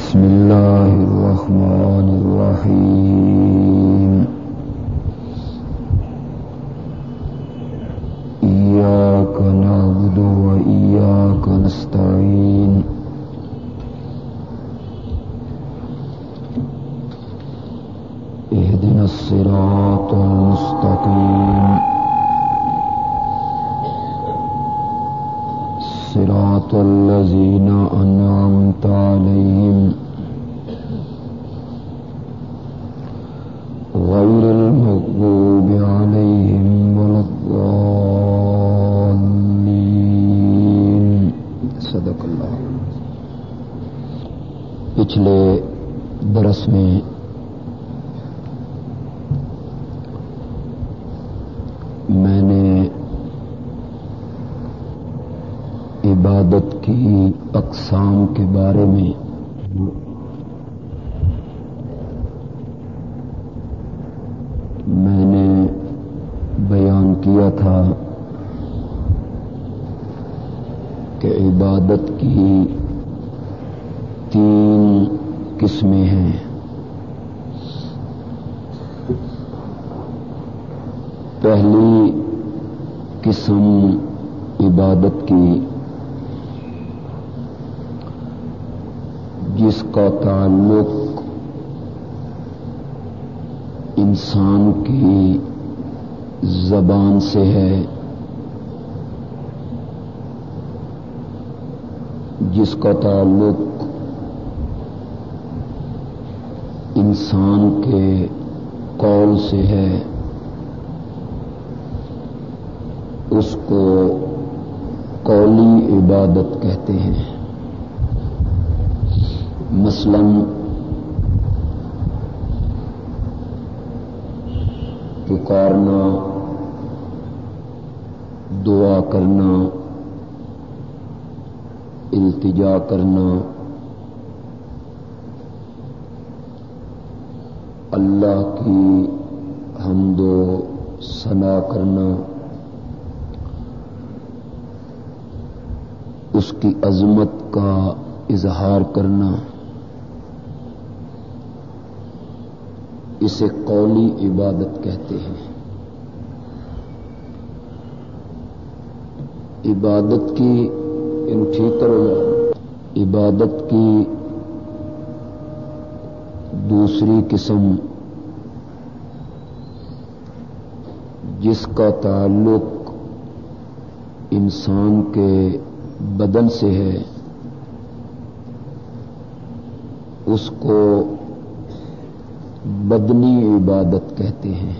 بسم الله الرحمن الرحيم. إياك نعبد وإياك نستعين. اهدنا الصراط المستقيم. صراط الذين أنعمت عليهم غير المغضوب عليهم ولا الضالين صدق الله پچھلے درس میں میں نے عبادت کی اقسام کے بارے میں میں نے بیان کیا تھا کہ عبادت کی تین قسمیں ہیں پہلی قسم عبادت کی جس کا تعلق انسان کی زبان سے ہے جس کا تعلق انسان کے قول سے ہے، اس کو قولی عبادت کہتے ہیں۔ مثلا پکارنا، دعا کرنا التجا کرنا۔ اللہ کی حمد و ثنا کرنا۔ اس کی عظمت کا اظہار کرنا۔ اسے قولی عبادت کہتے ہیں۔ عبادت کی ان ٹھیک کرو عبادت کی دوسری قسم جس کا تعلق انسان کے بدن سے ہے، اس کو بدنی عبادت کہتے ہیں۔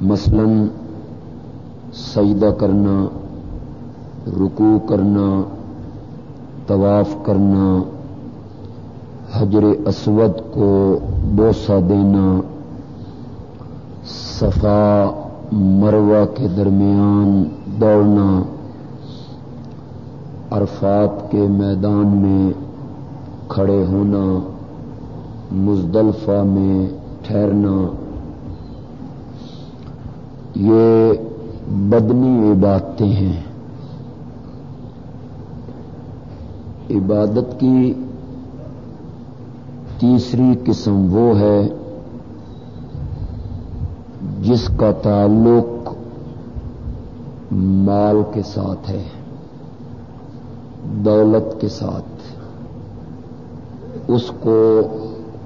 مثلا سجدہ کرنا رکو کرنا، طواف کرنا، حجر اسود کو بوسا دینا، صفا مروا کے درمیان دوڑنا، عرفات کے میدان میں کھڑے ہونا، مزدلفہ میں ٹھہرنا، یہ بدنی عبادتیں ہیں۔ عبادت کی تیسری قسم وہ ہے جس کا تعلق مال کے ساتھ ہے، دولت کے ساتھ۔ اس کو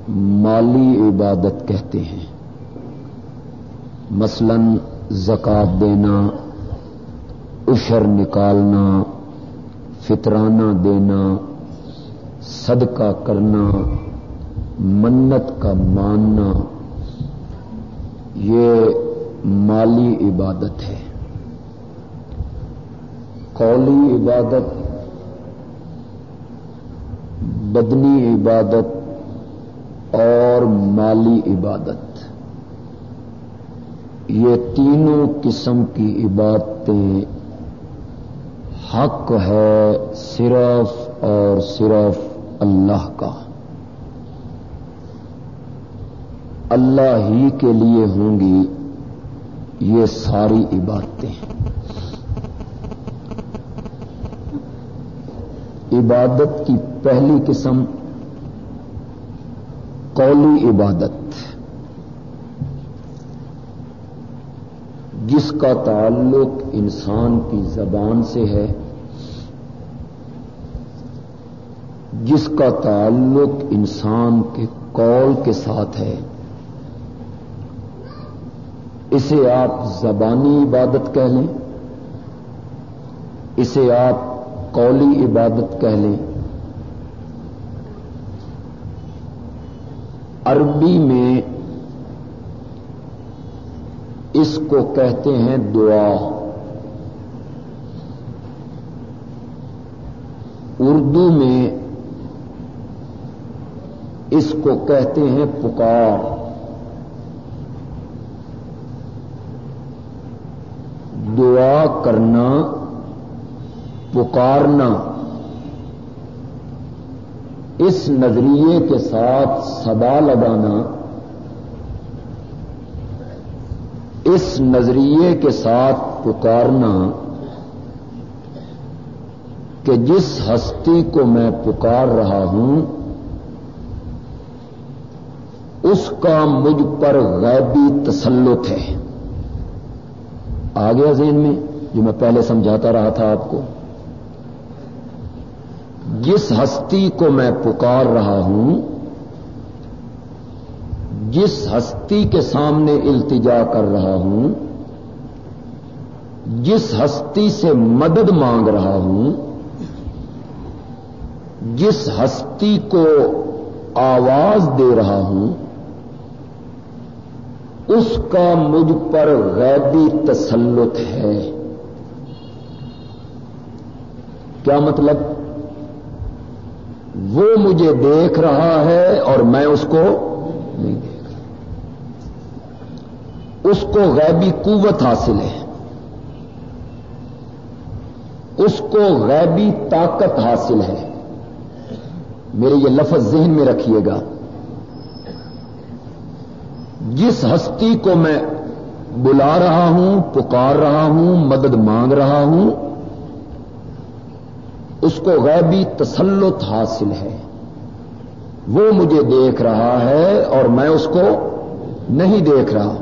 مالی عبادت کہتے ہیں۔ مثلا زکات دینا اشر نکالنا فطرانہ دینا، صدقہ کرنا، منت کا ماننا، یہ مالی عبادت ہے۔ قولی عبادت، بدنی عبادت اور مالی عبادت۔ یہ تینوں قسم کی عبادتیں حق ہے صرف اور صرف اللہ کا۔ اللہ ہی کے لیے ہوں گی یہ ساری عبادتیں۔ عبادت کی پہلی قسم قولی عبادت۔ جس کا تعلق انسان کی زبان سے ہے۔ جس کا تعلق انسان کے قول کے ساتھ ہے۔ اسے آپ زبانی عبادت کہہ لیں۔ اسے آپ قولی عبادت کہہ لیں۔ عربی میں اس کو کہتے ہیں دعا۔ اردو میں اس کو کہتے ہیں پکار۔ دعا کرنا، پکارنا۔ اس نظریے کے ساتھ صدا لگانا۔ اس نظریے کے ساتھ پکارنا کہ جس ہستی کو میں پکار رہا ہوں، اس کا مجھ پر غیبی تسلط ہے۔ آگے ذہن میں، جو میں پہلے سمجھاتا رہا تھا آپ کو۔ جس ہستی کو میں پکار رہا ہوں جس ہستی کے سامنے التجا کر رہا ہوں، جس ہستی سے مدد مانگ رہا ہوں، جس ہستی کو آواز دے رہا ہوں، اس کا مجھ پر غیبی تسلط ہے۔ کیا مطلب؟ وہ مجھے دیکھ رہا ہے اور میں اس کو نہیں دیکھ اس کو غیبی قوت حاصل ہے۔ اس کو غیبی طاقت حاصل ہے۔ میرے یہ لفظ ذہن میں رکھیے گا۔ جس ہستی کو میں بلا رہا ہوں، پکار رہا ہوں، مدد مانگ رہا ہوں، اس کو غیبی تسلط حاصل ہے۔ وہ مجھے دیکھ رہا ہے اور میں اس کو نہیں دیکھ رہا۔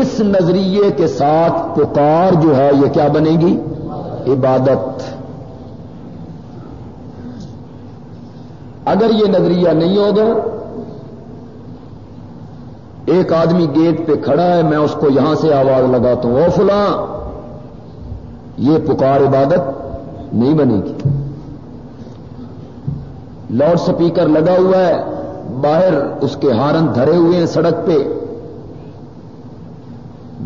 اس نظریے کے ساتھ پکار جو ہے یہ کیا بنے گی؟ عبادت. اگر یہ نظریہ نہیں ہوگا، ایک آدمی گیٹ پہ کھڑا ہے، میں اس کو یہاں سے آواز لگاتا ہوں، او فلاں، یہ پکار عبادت نہیں بنے گی. لاؤڈ سپیکر لگا ہوا ہے، باہر اس کے ہارن دھرے ہوئے ہیں سڑک پہ۔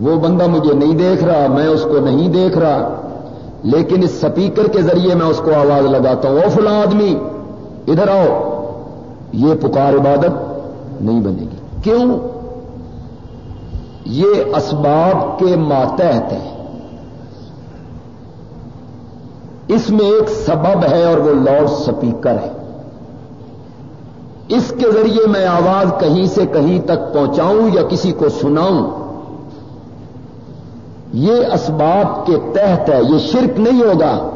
وہ بندہ مجھے نہیں دیکھ رہا، میں اس کو نہیں دیکھ رہا۔ لیکن اس سپیکر کے ذریعے میں اس کو آواز لگاتا ہوں، او فلاں آدمی، ادھر آؤ۔ یہ پکار عبادت نہیں بنے گی۔ کیوں؟ یہ اسباب کے ماتحت ہے اس میں ایک سبب ہے اور وہ لاؤڈ سپیکر ہے۔ اس کے ذریعے میں آواز کہیں سے کہیں تک پہنچاؤں یا کسی کو سناؤں یہ اسباب کے تحت ہے، یہ شرک نہیں ہوگا۔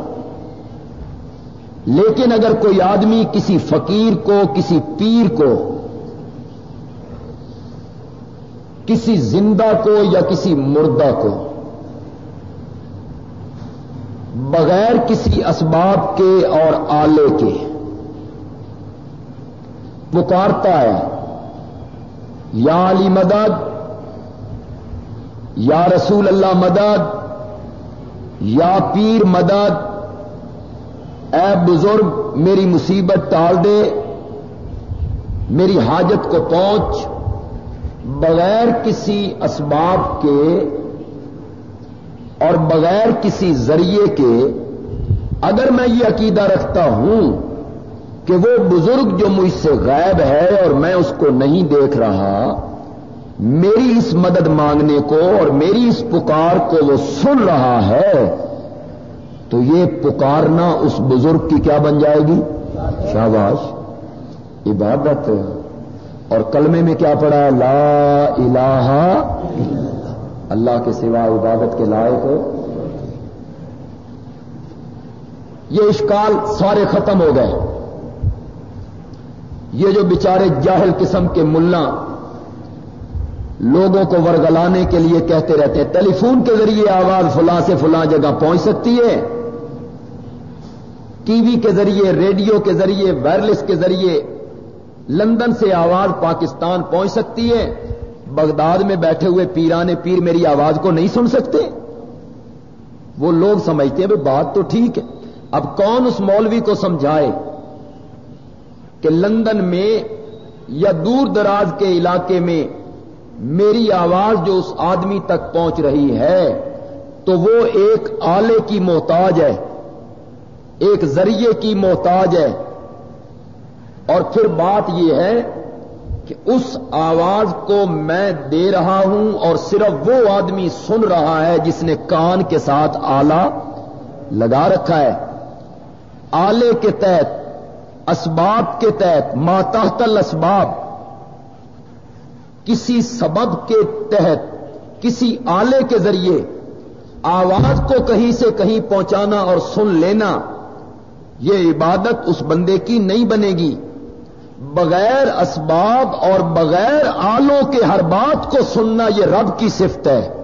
لیکن اگر کوئی آدمی کسی فقیر کو، کسی پیر کو، کسی زندہ کو یا کسی مردہ کو، بغیر کسی اسباب کے اور آلے کے پکارتا ہے، یا علی مدد یا رسول اللہ مدد، یا پیر مدد، اے بزرگ، میری مصیبت ٹال دے، میری حاجت کو پہنچ، بغیر کسی اسباب کے اور بغیر کسی ذریعے کے، اگر میں یہ عقیدہ رکھتا ہوں کہ وہ بزرگ جو مجھ سے غائب ہے اور میں اس کو نہیں دیکھ رہا میری اس مدد مانگنے کو اور میری اس پکار کو وہ سن رہا ہے، تو یہ پکارنا اس بزرگ کی کیا بن جائے گی؟ شاباش عبادت اور کلمے میں کیا پڑا؟ لا الہ اللہ کے سوا عبادت کے لائق یہ اشکال سارے ختم ہو گئے۔ یہ جو بیچارے جاہل قسم کے ملا لوگوں کو ورگلانے کے لیے کہتے رہتے ہیں، ٹیلی فون کے ذریعے آواز فلاں سے فلاں جگہ پہنچ سکتی ہے۔ ٹی وی کے ذریعے، ریڈیو کے ذریعے، وائرلیس کے ذریعے لندن سے آواز پاکستان پہنچ سکتی ہے۔ بغداد میں بیٹھے ہوئے پیرانے پیر میری آواز کو نہیں سن سکتے۔ وہ لوگ سمجھتے ہیں بات تو ٹھیک ہے۔ اب کون اس مولوی کو سمجھائے کہ لندن میں یا دور دراز کے علاقے میں میری آواز جو اس آدمی تک پہنچ رہی ہے، تو وہ ایک آلے کی محتاج ہے، ایک ذریعے کی محتاج ہے۔ اور پھر بات یہ ہے کہ اس آواز کو میں دے رہا ہوں اور صرف وہ آدمی سن رہا ہے جس نے کان کے ساتھ آلہ لگا رکھا ہے۔ آلے کے تحت، اسباب کے تحت، ماتحت الاسباب کسی سبب کے تحت، کسی آلے کے ذریعے آواز کو کہیں سے کہیں پہنچانا اور سن لینا، یہ عبادت اس بندے کی نہیں بنے گی۔ بغیر اسباب اور بغیر آلوں کے ہر بات کو سننا یہ رب کی صفت ہے۔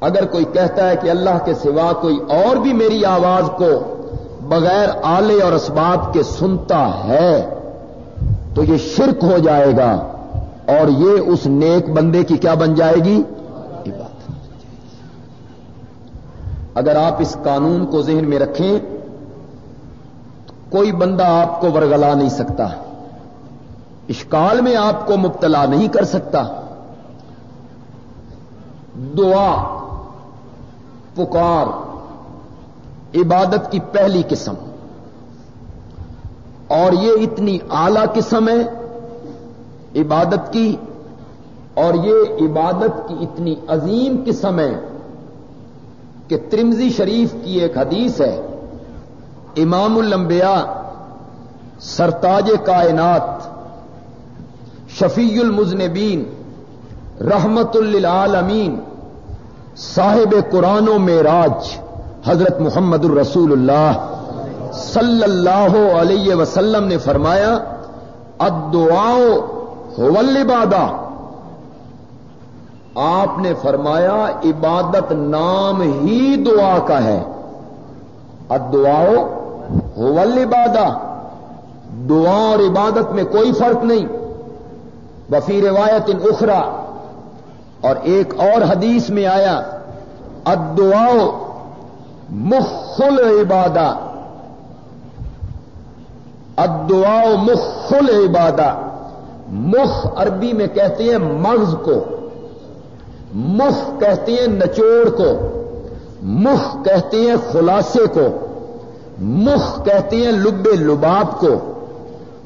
اگر کوئی کہتا ہے کہ اللہ کے سوا کوئی اور بھی میری آواز کو بغیر آلے اور اسباب کے سنتا ہے تو یہ شرک ہو جائے گا اور یہ اس نیک بندے کی کیا بن جائے گی؟ اگر آپ اس قانون کو ذہن میں رکھیں تو کوئی بندہ آپ کو ورگلا نہیں سکتا۔ اشکال میں آپ کو مبتلا نہیں کر سکتا۔ دعا، پکار، عبادت کی پہلی قسم۔ اور یہ اتنی اعلی قسم ہے عبادت کی، اور یہ عبادت کی اتنی عظیم قسم ہے کہ ترمزی شریف کی ایک حدیث ہے، امام الانبیاء، سرتاج کائنات، شفیع المزنبین رحمت للعالمین، صاحب قرآن و معراج، حضرت محمد الرسول اللہ۔ صلی اللہ علیہ وسلم نے فرمایا ادعاؤ العبادہ۔ آپ نے فرمایا، عبادت نام ہی دعا کا ہے۔ ادعاؤ العبادہ۔ دعا اور عبادت میں کوئی فرق نہیں۔ وفی روایت ان اخرا اور ایک اور حدیث میں آیا ادعاؤ مخل عبادہ ادعا مخل عبادہ مخ عربی میں کہتے ہیں مغز کو۔ مخ کہتے ہیں نچوڑ کو۔ مخ کہتے ہیں خلاصے کو۔ مخ کہتے ہیں لب لباب کو۔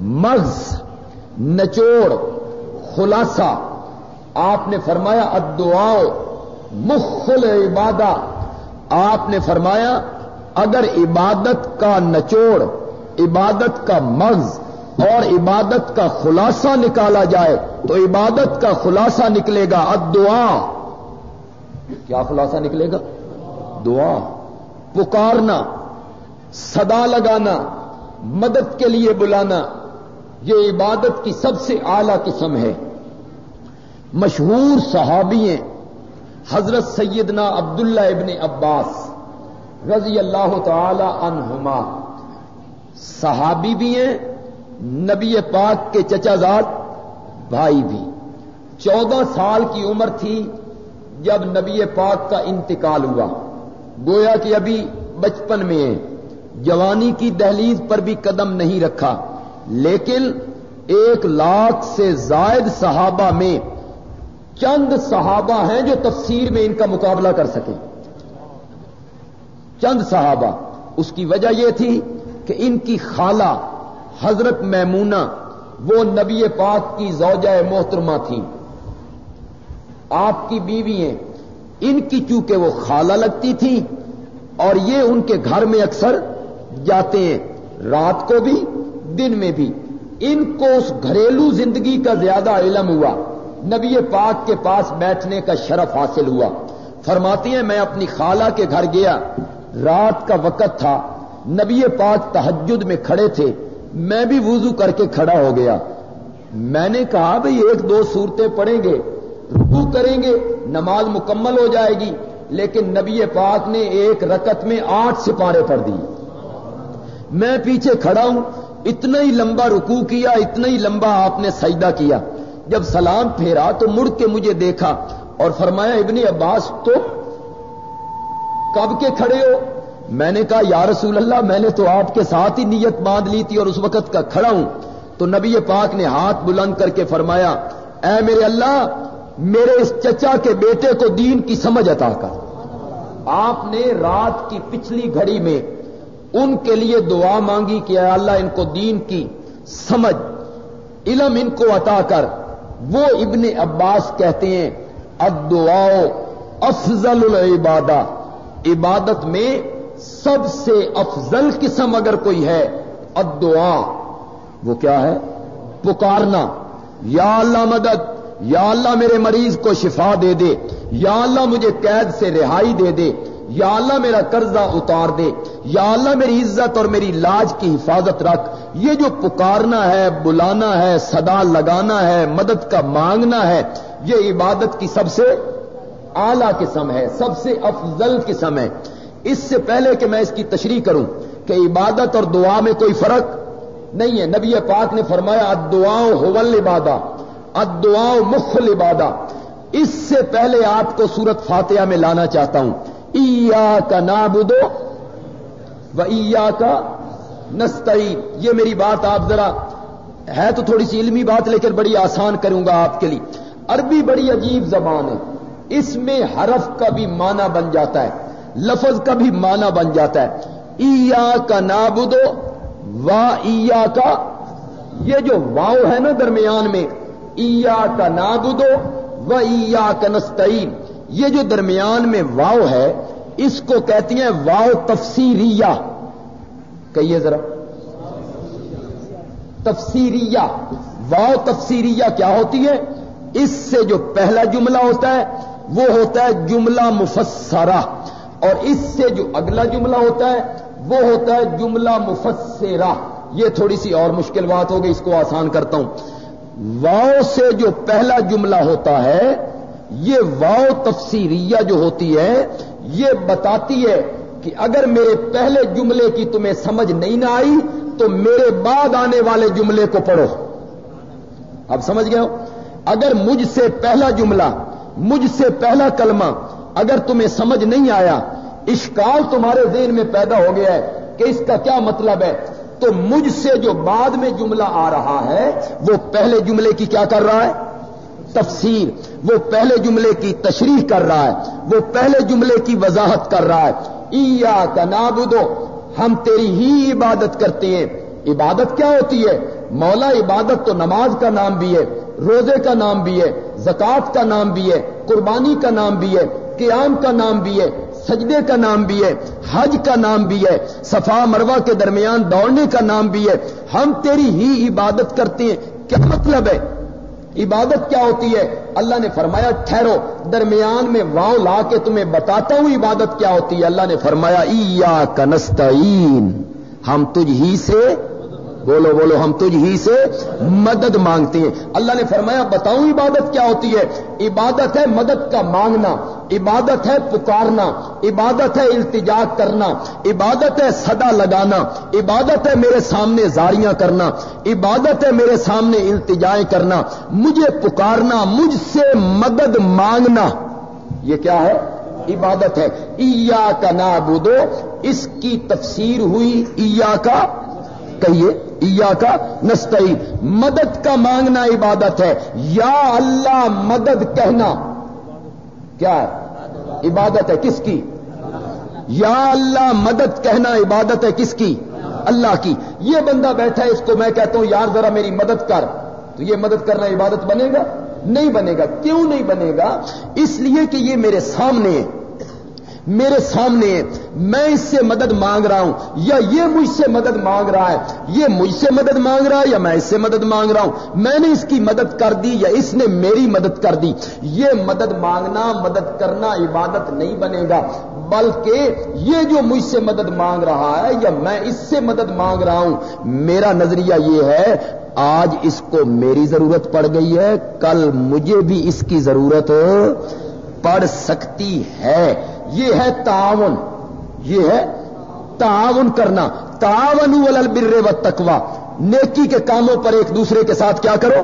مغز نچوڑ، خلاصہ۔ آپ نے فرمایا ادعا مخل عبادہ آپ نے فرمایا اگر عبادت کا نچوڑ عبادت کا مغز اور عبادت کا خلاصہ نکالا جائے تو عبادت کا خلاصہ نکلے گا ادعا کیا خلاصہ نکلے گا؟ دعا پکارنا، صدا لگانا، مدد کے لیے بلانا، یہ عبادت کی سب سے اعلی قسم ہے۔ مشہور صحابی ہیں، حضرت سیدنا عبداللہ ابن عباس رضی اللہ تعالی عنہما۔ صحابی بھی ہیں، نبی پاک کے چچا زاد بھائی بھی۔ چودہ سال کی عمر تھی جب نبی پاک کا انتقال ہوا۔ گویا کہ ابھی بچپن میں ہے جوانی کی دہلیز پر بھی قدم نہیں رکھا۔ لیکن ایک لاکھ سے زائد صحابہ میں چند صحابہ ہیں جو تفسیر میں ان کا مقابلہ کر سکیں۔ چند صحابہ۔ اس کی وجہ یہ تھی کہ ان کی خالہ حضرت میمونہ وہ نبی پاک کی زوجہ محترمہ تھی۔ آپ کی بیوی ہیں ان کی چونکہ وہ خالہ لگتی تھی اور یہ ان کے گھر میں اکثر جاتے ہیں، رات کو بھی، دن میں بھی۔ ان کو اس گھریلو زندگی کا زیادہ علم ہوا۔ نبی پاک کے پاس بیٹھنے کا شرف حاصل ہوا۔ فرماتی ہیں، میں اپنی خالہ کے گھر گیا۔ رات کا وقت تھا۔ نبی پاک تحجد میں کھڑے تھے، میں بھی وضو کر کے کھڑا ہو گیا۔ میں نے کہا، بھئی ایک دو صورتیں پڑھیں گے رکو کریں گے، نماز مکمل ہو جائے گی۔ لیکن نبی پاک نے ایک رکت میں آٹھ سپارے پڑھ دی میں پیچھے کھڑا ہوں، اتنا ہی لمبا رکو کیا، اتنا ہی لمبا آپ نے سجدہ کیا۔ جب سلام پھیرا تو مڑ کے مجھے دیکھا اور فرمایا، ابن عباس، تو کب کے کھڑے ہو؟ میں نے کہا، یا رسول اللہ، میں نے تو آپ کے ساتھ ہی نیت باندھ لی تھی اور اس وقت کا کھڑا ہوں۔ تو نبی پاک نے ہاتھ بلند کر کے فرمایا، اے میرے اللہ، میرے اس چچا کے بیٹے کو دین کی سمجھ عطا کر۔ آپ نے رات کی پچھلی گھڑی میں ان کے لیے دعا مانگی کہ اے اللہ، ان کو دین کی سمجھ، علم ان کو عطا کر۔ وہ ابن عباس کہتے ہیں ادعا افضل العبادہ۔ عبادت میں سب سے افضل قسم اگر کوئی ہے ادعا وہ کیا ہے؟ پکارنا۔ یا اللہ مدد، یا اللہ میرے مریض کو شفا دے دے۔ یا اللہ مجھے قید سے رہائی دے دے۔ یا اللہ میرا قرضہ اتار دے۔ یا اللہ میری عزت اور میری لاج کی حفاظت رکھ۔ یہ جو پکارنا ہے، بلانا ہے، صدا لگانا ہے، مدد کا مانگنا ہے، یہ عبادت کی سب سے اعلی قسم ہے، سب سے افضل قسم ہے۔ اس سے پہلے کہ میں اس کی تشریح کروں کہ عبادت اور دعا میں کوئی فرق نہیں ہے۔ نبی پاک نے فرمایا ادعاؤں حول عبادہ ادعاؤں مخل عبادہ اس سے پہلے آپ کو سورت فاتحہ میں لانا چاہتا ہوں۔ ایا کا نابودو و ایا کا نستعین۔ یہ میری بات آپ ذرا ہے تو تھوڑی سی علمی بات، لیکن بڑی آسان کروں گا آپ کے لیے۔ عربی بڑی عجیب زبان ہے۔ اس میں حرف کا بھی معنی بن جاتا ہے۔ لفظ کا بھی معنی بن جاتا ہے۔ ایا کا نابودو وا ایا کا یہ جو واؤ ہے نا درمیان میں ایا کا نابودو و ایا کا نستعین، یہ جو درمیان میں واؤ ہے، اس کو کہتی ہیں واؤ تفسیریہ۔ کہیے ذرا۔ تفسیریہ، واؤ تفسیریہ کیا ہوتی ہے؟ اس سے جو پہلا جملہ ہوتا ہے، وہ ہوتا ہے جملہ مفسرہ۔ اور اس سے جو اگلا جملہ ہوتا ہے، وہ ہوتا ہے جملہ مفسرہ۔ یہ تھوڑی سی اور مشکل بات ہوگی اس کو آسان کرتا ہوں۔ واؤ سے جو پہلا جملہ ہوتا ہے، یہ واؤ تفسیریہ جو ہوتی ہے، یہ بتاتی ہے کہ اگر میرے پہلے جملے کی تمہیں سمجھ نہیں نہ آئی، تو میرے بعد آنے والے جملے کو پڑھو۔ اب سمجھ گئے ہو؟ اگر مجھ سے پہلا جملہ، مجھ سے پہلا کلمہ اگر تمہیں سمجھ نہیں آیا، اشکال تمہارے ذہن میں پیدا ہو گیا ہے کہ اس کا کیا مطلب ہے، تو مجھ سے جو بعد میں جملہ آ رہا ہے، وہ پہلے جملے کی کیا کر رہا ہے؟ تفسیر۔ وہ پہلے جملے کی تشریح کر رہا ہے۔ وہ پہلے جملے کی وضاحت کر رہا ہے۔ ایا کا ہم تیری ہی عبادت کرتے ہیں۔ عبادت کیا ہوتی ہے؟ مولا عبادت تو نماز کا نام بھی ہے۔ روزے کا نام بھی ہے زکات کا نام بھی ہے، قربانی کا نام بھی ہے، قیام کا نام بھی ہے، سجدے کا نام بھی ہے، حج کا نام بھی ہے، صفا مروا کے درمیان دوڑنے کا نام بھی ہے۔ ہم تیری ہی عبادت کرتے ہیں۔ کیا مطلب ہے؟ عبادت کیا ہوتی ہے؟ اللہ نے فرمایا، ٹھہرو۔ درمیان میں واؤ لا کے تمہیں بتاتا ہوں عبادت کیا ہوتی ہے۔ اللہ نے فرمایا ایا کنستین ہم تجھ ہی سے بولو بولو، ہم تجھ ہی سے مدد مانگتے ہیں۔ اللہ نے فرمایا، بتاؤں عبادت کیا ہوتی ہے؟ عبادت ہے مدد کا مانگنا، عبادت ہے پکارنا، عبادت ہے التجا کرنا، عبادت ہے صدا لگانا، عبادت ہے میرے سامنے زاریاں کرنا، عبادت ہے میرے سامنے التجائیں کرنا، مجھے پکارنا، مجھ سے مدد مانگنا۔ یہ کیا ہے؟ عبادت ہے۔ ایا کا نابودو اس کی تفسیر ہوئی ایا کا کہیے ایا کا نستعین۔ مدد کا مانگنا عبادت ہے۔ یا اللہ، مدد کہنا۔ کیا ہے؟ عبادت ہے کس کی؟ یا اللہ، مدد کہنا عبادت ہے کس کی؟ اللہ کی۔ یہ بندہ بیٹھا ہے، اس کو میں کہتا ہوں، یار ذرا میری مدد کر۔ تو یہ مدد کرنا عبادت بنے گا؟ نہیں بنے گا۔ کیوں نہیں بنے گا؟ اس لیے کہ یہ میرے سامنے ہے۔ میرے سامنے میں اس سے مدد مانگ رہا ہوں، یا یہ مجھ سے مدد مانگ رہا ہے، یہ مجھ سے مدد مانگ رہا ہے، یا میں اس سے مدد مانگ رہا ہوں؟ میں نے اس کی مدد کر دی یا اس نے میری مدد کر دی؟ یہ مدد مانگنا، مدد کرنا عبادت نہیں بنے گا، بلکہ یہ جو مجھ سے مدد مانگ رہا ہے یا میں اس سے مدد مانگ رہا ہوں، میرا نظریہ یہ ہے، آج اس کو میری ضرورت پڑ گئی ہے، کل مجھے بھی اس کی ضرورت پڑ سکتی ہے۔ یہ ہے تعاون، یہ ہے تعاون کرنا۔ تعاون البر و تکوا نیکی کے کاموں پر ایک دوسرے کے ساتھ کیا کرو؟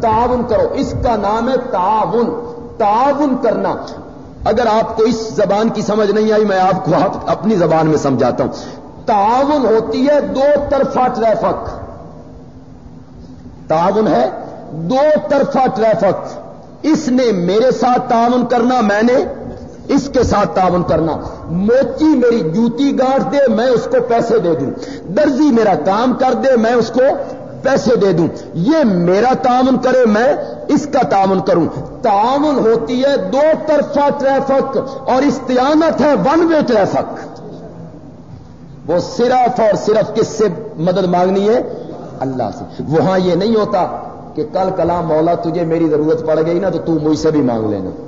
تعاون کرو۔ اس کا نام ہے تعاون۔ تعاون کرنا۔ اگر آپ کو اس زبان کی سمجھ نہیں آئی، میں آپ کو اپنی زبان میں سمجھاتا ہوں۔ تعاون ہوتی ہے دو طرفہ ٹریفک۔ تعاون ہے دو طرفہ ٹریفک۔ اس نے میرے ساتھ تعاون کرنا، میں نے اس کے ساتھ تعاون کرنا۔ موچی میری جوتی گاٹ دے، میں اس کو پیسے دے دوں۔ درزی میرا کام کر دے، میں اس کو پیسے دے دوں۔ یہ میرا تعاون کرے، میں اس کا تعاون کروں۔ تعاون ہوتی ہے دو طرفہ ٹریفک اور استعانت ہے ون وے ٹریفک۔ وہ صرف اور صرف کس سے مدد مانگنی ہے؟ اللہ سے۔ وہاں یہ نہیں ہوتا کہ کل کلام مولا، تجھے میری ضرورت پڑ گئی نا تو تو مجھ سے بھی مانگ لینا۔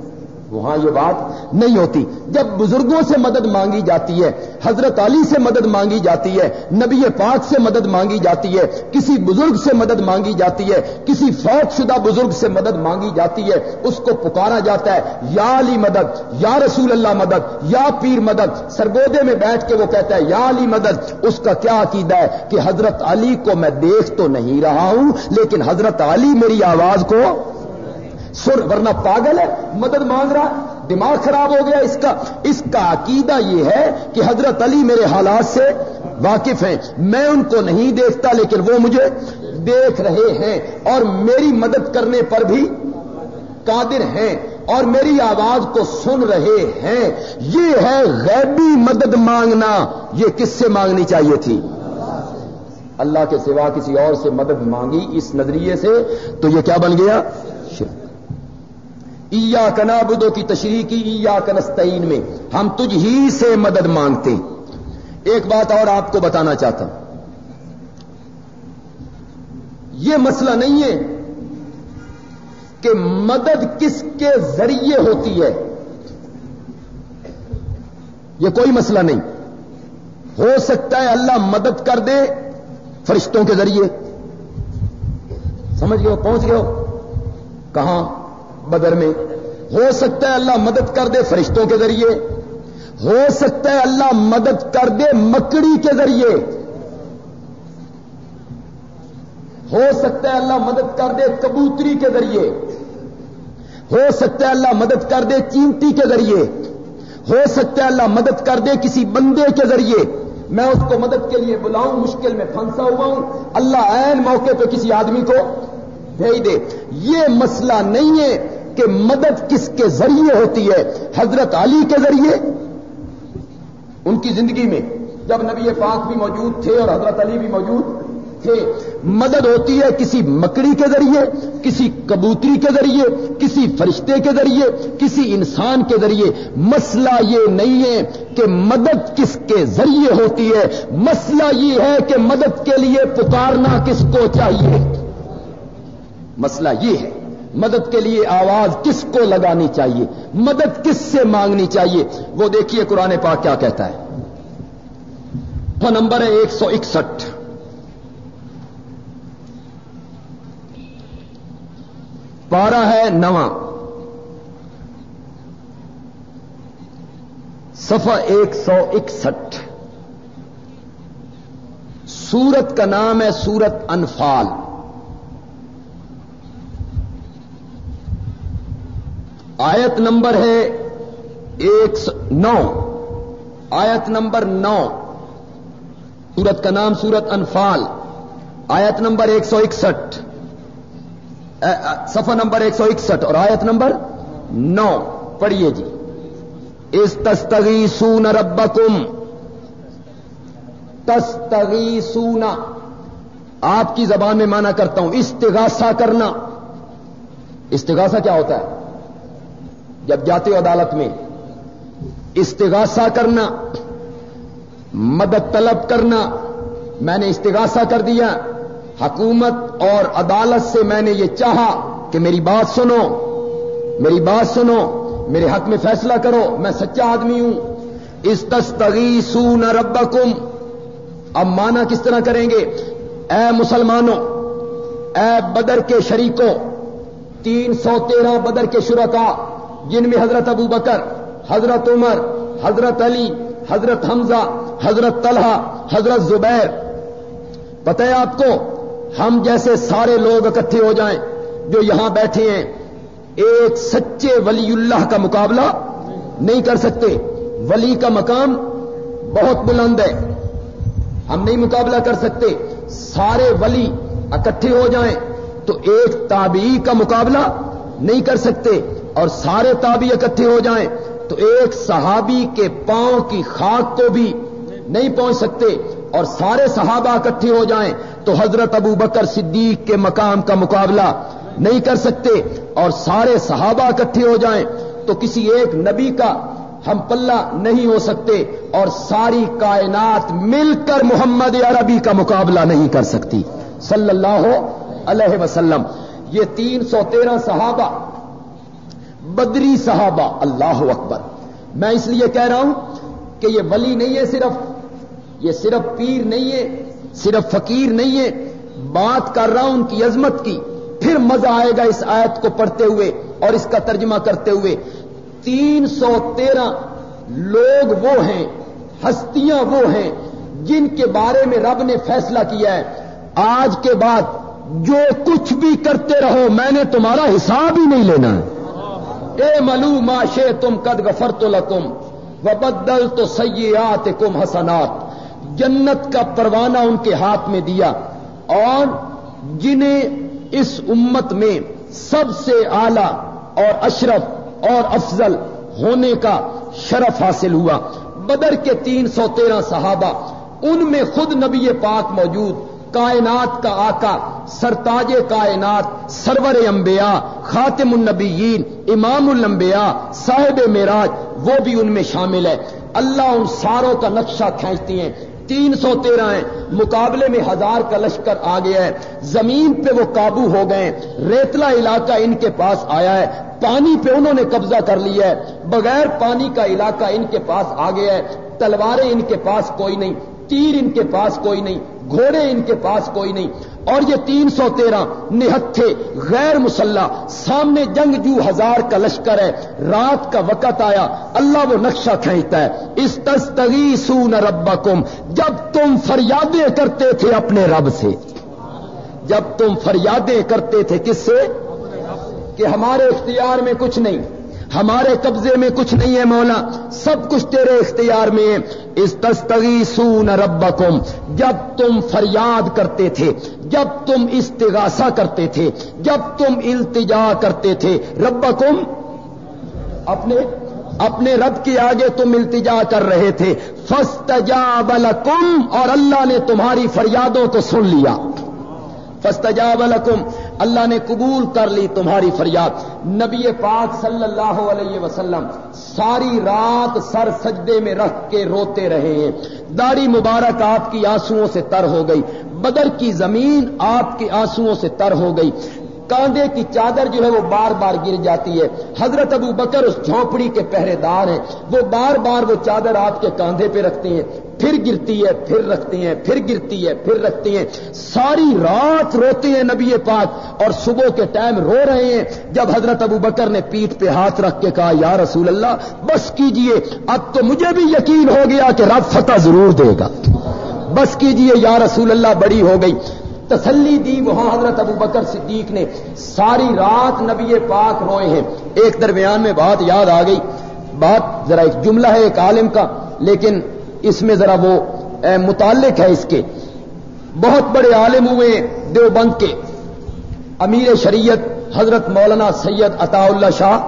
وہاں یہ بات نہیں ہوتی۔ جب بزرگوں سے مدد مانگی جاتی ہے، حضرت علی سے مدد مانگی جاتی ہے، نبی پاک سے مدد مانگی جاتی ہے، کسی بزرگ سے مدد مانگی جاتی ہے، کسی فوت شدہ بزرگ سے مدد مانگی جاتی ہے، اس کو پکارا جاتا ہے، یا علی مدد، یا رسول اللہ مدد، یا پیر مدد۔ سرگودے میں بیٹھ کے وہ کہتا ہے، یا علی مدد۔ اس کا کیا عقیدہ ہے کہ حضرت علی کو میں دیکھ تو نہیں رہا ہوں، لیکن حضرت علی میری آواز کو سر ورنہ پاگل ہے، مدد مانگ رہا دماغ خراب ہو گیا اس کا۔ اس کا عقیدہ یہ ہے کہ حضرت علی میرے حالات سے واقف ہیں۔ میں ان کو نہیں دیکھتا، لیکن وہ مجھے دیکھ رہے ہیں۔ اور میری مدد کرنے پر بھی قادر ہیں۔ اور میری آواز کو سن رہے ہیں۔ یہ ہے غیبی مدد مانگنا۔ یہ کس سے مانگنی چاہیے تھی؟ اللہ کے سوا کسی اور سے مدد مانگی اس نظریے سے، تو یہ کیا بن گیا؟ ایا کنا بدو کی تشریح کی ایا کنستین میں۔ ہم تجھ ہی سے مدد مانگتے ایک بات اور آپ کو بتانا چاہتا ہوں۔ یہ مسئلہ نہیں ہے کہ مدد کس کے ذریعے ہوتی ہے۔ یہ کوئی مسئلہ نہیں۔ ہو سکتا ہے اللہ مدد کر دے فرشتوں کے ذریعے۔ سمجھ گئے پہنچ گئے کہاں؟ بدر میں۔ ہو سکتا ہے اللہ مدد کر دے فرشتوں کے ذریعے۔ ہو سکتا ہے اللہ مدد کر دے مکڑی کے ذریعے۔ ہو سکتا ہے اللہ مدد کر دے کبوتری کے ذریعے۔ ہو سکتا ہے اللہ مدد کر دے چینٹی کے ذریعے۔ ہو سکتا ہے اللہ مدد کر دے کسی بندے کے ذریعے۔ میں اس کو مدد کے لیے بلاؤں، مشکل میں پھنسا ہوا ہوں۔ اللہ عین موقع پہ کسی آدمی کو بھیج دے۔ یہ مسئلہ نہیں ہے۔ کہ مدد کس کے ذریعے ہوتی ہے؟ حضرت علی کے ذریعے؟ ان کی زندگی میں جب نبی پاک بھی موجود تھے اور حضرت علی بھی موجود تھے، مدد ہوتی ہے کسی مکڑی کے ذریعے، کسی کبوتری کے ذریعے، کسی فرشتے کے ذریعے، کسی انسان کے ذریعے۔ مسئلہ یہ نہیں ہے کہ مدد کس کے ذریعے ہوتی ہے، مسئلہ یہ ہے کہ مدد کے لیے پکارنا کس کو چاہیے۔ مسئلہ یہ ہے مدد کے لیے آواز کس کو لگانی چاہیے؟ مدد کس سے مانگنی چاہیے؟ وہ دیکھیے قرآن پاک کیا کہتا ہے۔ نمبر ہے ایک سو اکسٹھ۔ پارا ہے نواں۔ سفا ایک سو اکسٹھ۔ سورت کا نام ہے سورت انفال۔ آیت نمبر ہے ایک نو۔ آیت نمبر نو۔ سورت کا نام سورت انفال۔ آیت نمبر ایک سو اکسٹھ۔ سفر نمبر ایک سو اکسٹھ اور آیت نمبر نو۔ پڑھیے جی۔ اس تستگی سون ربکم۔ تستگی سونا آپ کی زبان میں مانا کرتا ہوں، استغاثہ کرنا۔ استغاثہ کیا ہوتا ہے؟ جب جاتے ہو عدالت میں، استغاثہ کرنا، مدد طلب کرنا، میں نے استغاثہ کر دیا۔ حکومت اور عدالت سے میں نے یہ چاہا کہ میری بات سنو۔ میری بات سنو، میرے حق میں فیصلہ کرو۔ میں سچا آدمی ہوں۔ اس تستغی سون ربکم۔ اب مانا کس طرح کریں گے؟ اے مسلمانوں، اے بدر کے شریکوں، تین سو تیرہ بدر کے شرکا جن میں حضرت ابو بکر، حضرت عمر، حضرت علی، حضرت حمزہ، حضرت طلحہ، حضرت زبیر۔ پتہ ہے آپ کو، ہم جیسے سارے لوگ اکٹھے ہو جائیں جو یہاں بیٹھے ہیں، ایک سچے ولی اللہ کا مقابلہ نہیں کر سکتے۔ ولی کا مقام بہت بلند ہے۔ ہم نہیں مقابلہ کر سکتے۔ سارے ولی اکٹھے ہو جائیں تو ایک تابعی کا مقابلہ نہیں کر سکتے۔ اور سارے تابی اکٹھے ہو جائیں تو ایک صحابی کے پاؤں کی خاک کو بھی نہیں پہنچ سکتے اور سارے صحابہ اکٹھے ہو جائیں تو حضرت ابو بکر صدیق کے مقام کا مقابلہ نہیں کر سکتے اور سارے صحابہ اکٹھے ہو جائیں تو کسی ایک نبی کا ہم پلہ نہیں ہو سکتے اور ساری کائنات مل کر محمد عربی کا مقابلہ نہیں کر سکتی۔ صلی اللہ علیہ وسلم۔ یہ تین سو تیرہ صحابہ بدری صحابہ، اللہ اکبر۔ میں اس لیے کہہ رہا ہوں کہ یہ ولی نہیں ہے صرف، یہ صرف پیر نہیں ہے، صرف فقیر نہیں ہے۔ بات کر رہا ہوں ان کی عظمت کی۔ پھر مزہ آئے گا اس آیت کو پڑھتے ہوئے اور اس کا ترجمہ کرتے ہوئے۔ تین سو تیرہ لوگ وہ ہیں، ہستیاں وہ ہیں، جن کے بارے میں رب نے فیصلہ کیا ہے۔ آج کے بعد جو کچھ بھی کرتے رہو، میں نے تمہارا حساب ہی نہیں لینا۔ ہے اے ملو ماشے تم قد گفر تو لکم و بدل تو سیات کم حسنات۔ جنت کا پروانہ ان کے ہاتھ میں دیا اور جنہیں اس امت میں سب سے اعلی اور اشرف اور افضل ہونے کا شرف حاصل ہوا۔ بدر کے تین سو تیرہ صحابہ ان میں خود نبی پاک موجود کائنات کا آقا، سرتاج کائنات، سرور انبیاء، خاتم النبیین، امام الانبیاء، صاحب معراج، وہ بھی ان میں شامل ہے۔ اللہ ان ساروں کا نقشہ کھینچتی ہیں۔ تین سو تیرہ ہیں۔ مقابلے میں ہزار کا لشکر آ گیا ہے۔ زمین پہ وہ قابو ہو گئے ریتلا علاقہ ان کے پاس آیا ہے۔ پانی پہ انہوں نے قبضہ کر لیا ہے۔ بغیر پانی کا علاقہ ان کے پاس آ گیا ہے۔ تلواریں ان کے پاس کوئی نہیں۔ تیر ان کے پاس کوئی نہیں۔ گھوڑے ان کے پاس کوئی نہیں۔ اور یہ تین سو تیرہ نہتھے غیر مسلح، سامنے جنگ جو ہزار کا لشکر ہے۔ رات کا وقت آیا۔ اللہ وہ نقشہ کھینچتا ہے۔ اس تستگی سون ربکم، جب تم فریادیں کرتے تھے اپنے رب سے۔ جب تم فریادیں کرتے تھے کس سے؟ کہ ہمارے اختیار میں کچھ نہیں۔ ہمارے قبضے میں کچھ نہیں ہے مولا، سب کچھ تیرے اختیار میں ہے۔ اس تستگی سون ربکم جب تم فریاد کرتے تھے، جب تم استغاثہ کرتے تھے، جب تم التجا کرتے تھے، ربکم اپنے اپنے رب کے آگے تم التجا کر رہے تھے۔ فستجاب لکم اور اللہ نے تمہاری فریادوں کو سن لیا۔ فستجاب لکم اللہ نے قبول کر لی تمہاری فریاد۔ نبی پاک صلی اللہ علیہ وسلم ساری رات سر سجدے میں رکھ کے روتے رہے ہیں۔ داڑھی مبارک آپ کی آنسوؤں سے تر ہو گئی۔ بدر کی زمین آپ کے آنسوؤں سے تر ہو گئی۔ کاندھے کی چادر جو ہے وہ بار بار گر جاتی ہے۔ حضرت ابو بکر اس جھونپڑی کے پہرے دار ہیں۔ وہ بار بار وہ چادر آپ کے کاندھے پہ رکھتے ہیں۔ پھر گرتی ہے، پھر رکھتے ہیں، پھر گرتی ہے، پھر رکھتے ہیں۔ ساری رات روتے ہیں نبی پاک اور صبح کے ٹائم رو رہے ہیں۔ جب حضرت ابو بکر نے پیٹ پہ ہاتھ رکھ کے کہا، یا رسول اللہ، بس کیجیے، اب تو مجھے بھی یقین ہو گیا کہ رب فتح ضرور دے گا۔ بس کیجیے، یا رسول اللہ، بڑی ہو گئی۔ تسلی دی، وہاں حضرت ابو بکر صدیق نے ساری رات نبی پاک روئے ہیں۔ ایک درمیان میں بات یاد آ گئی۔ بات ذرا ایک جملہ ہے، ایک عالم کا، لیکن اس میں ذرا وہ متعلق ہے اس کے۔ بہت بڑے عالم ہوئے دیوبند کے۔ امیر شریعت حضرت مولانا سید عطا اللہ شاہ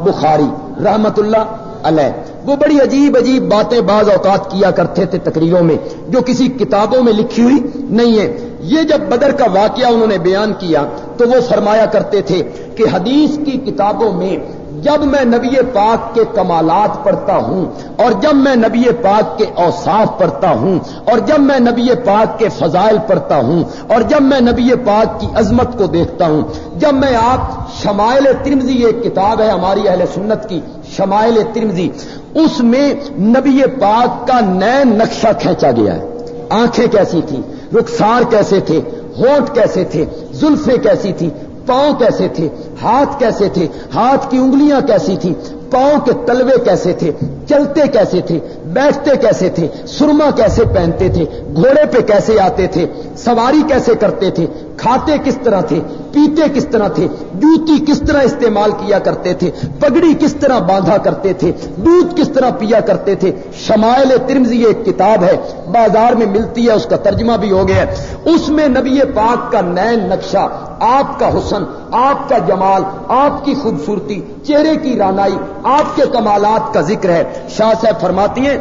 بخاری رحمت اللہ علیہ۔ وہ بڑی عجیب عجیب باتیں بعض اوقات کیا کرتے تھے تقریروں میں، جو کسی کتابوں میں لکھی ہوئی نہیں ہے یہ جب بدر کا واقعہ انہوں نے بیان کیا تو وہ فرمایا کرتے تھے کہ حدیث کی کتابوں میں جب میں نبی پاک کے کمالات پڑھتا ہوں اور جب میں نبی پاک کے اوصاف پڑھتا ہوں اور جب میں نبی پاک کے فضائل پڑھتا ہوں اور جب میں نبی پاک کی عظمت کو دیکھتا ہوں، جب میں آپ شمائل ترمزی ایک کتاب ہے ہماری اہل سنت کی، شمائل ترمزی اس میں نبی پاک کا نئے نقشہ کھینچا گیا ہے۔ آنکھیں کیسی تھیں، رخسار کیسے تھے ہوٹ کیسے تھے، زلفے کیسی تھی پاؤں کیسے تھے ہاتھ کیسے تھے؟ ہاتھ کی انگلیاں کیسی تھی پاؤں کے تلوے کیسے تھے؟ چلتے کیسے تھے؟ بیٹھتے کیسے تھے؟ سرما کیسے پہنتے تھے؟ گھوڑے پہ کیسے آتے تھے؟ سواری کیسے کرتے تھے؟ کھاتے کس طرح تھے؟ پیتے کس طرح تھے؟ جوتی کس طرح استعمال کیا کرتے تھے؟ پگڑی کس طرح باندھا کرتے تھے؟ دودھ کس طرح پیا کرتے تھے؟ شمائل ترمزی ایک کتاب ہے، بازار میں ملتی ہے، اس کا ترجمہ بھی ہو گیا اس میں نبی پاک کا نئے نقشہ، آپ کا حسن، آپ کا جمال آپ کی خوبصورتی، چہرے کی رانائی، آپ کے کمالات کا ذکر ہے۔ شاہ صاحب فرماتی ہیں،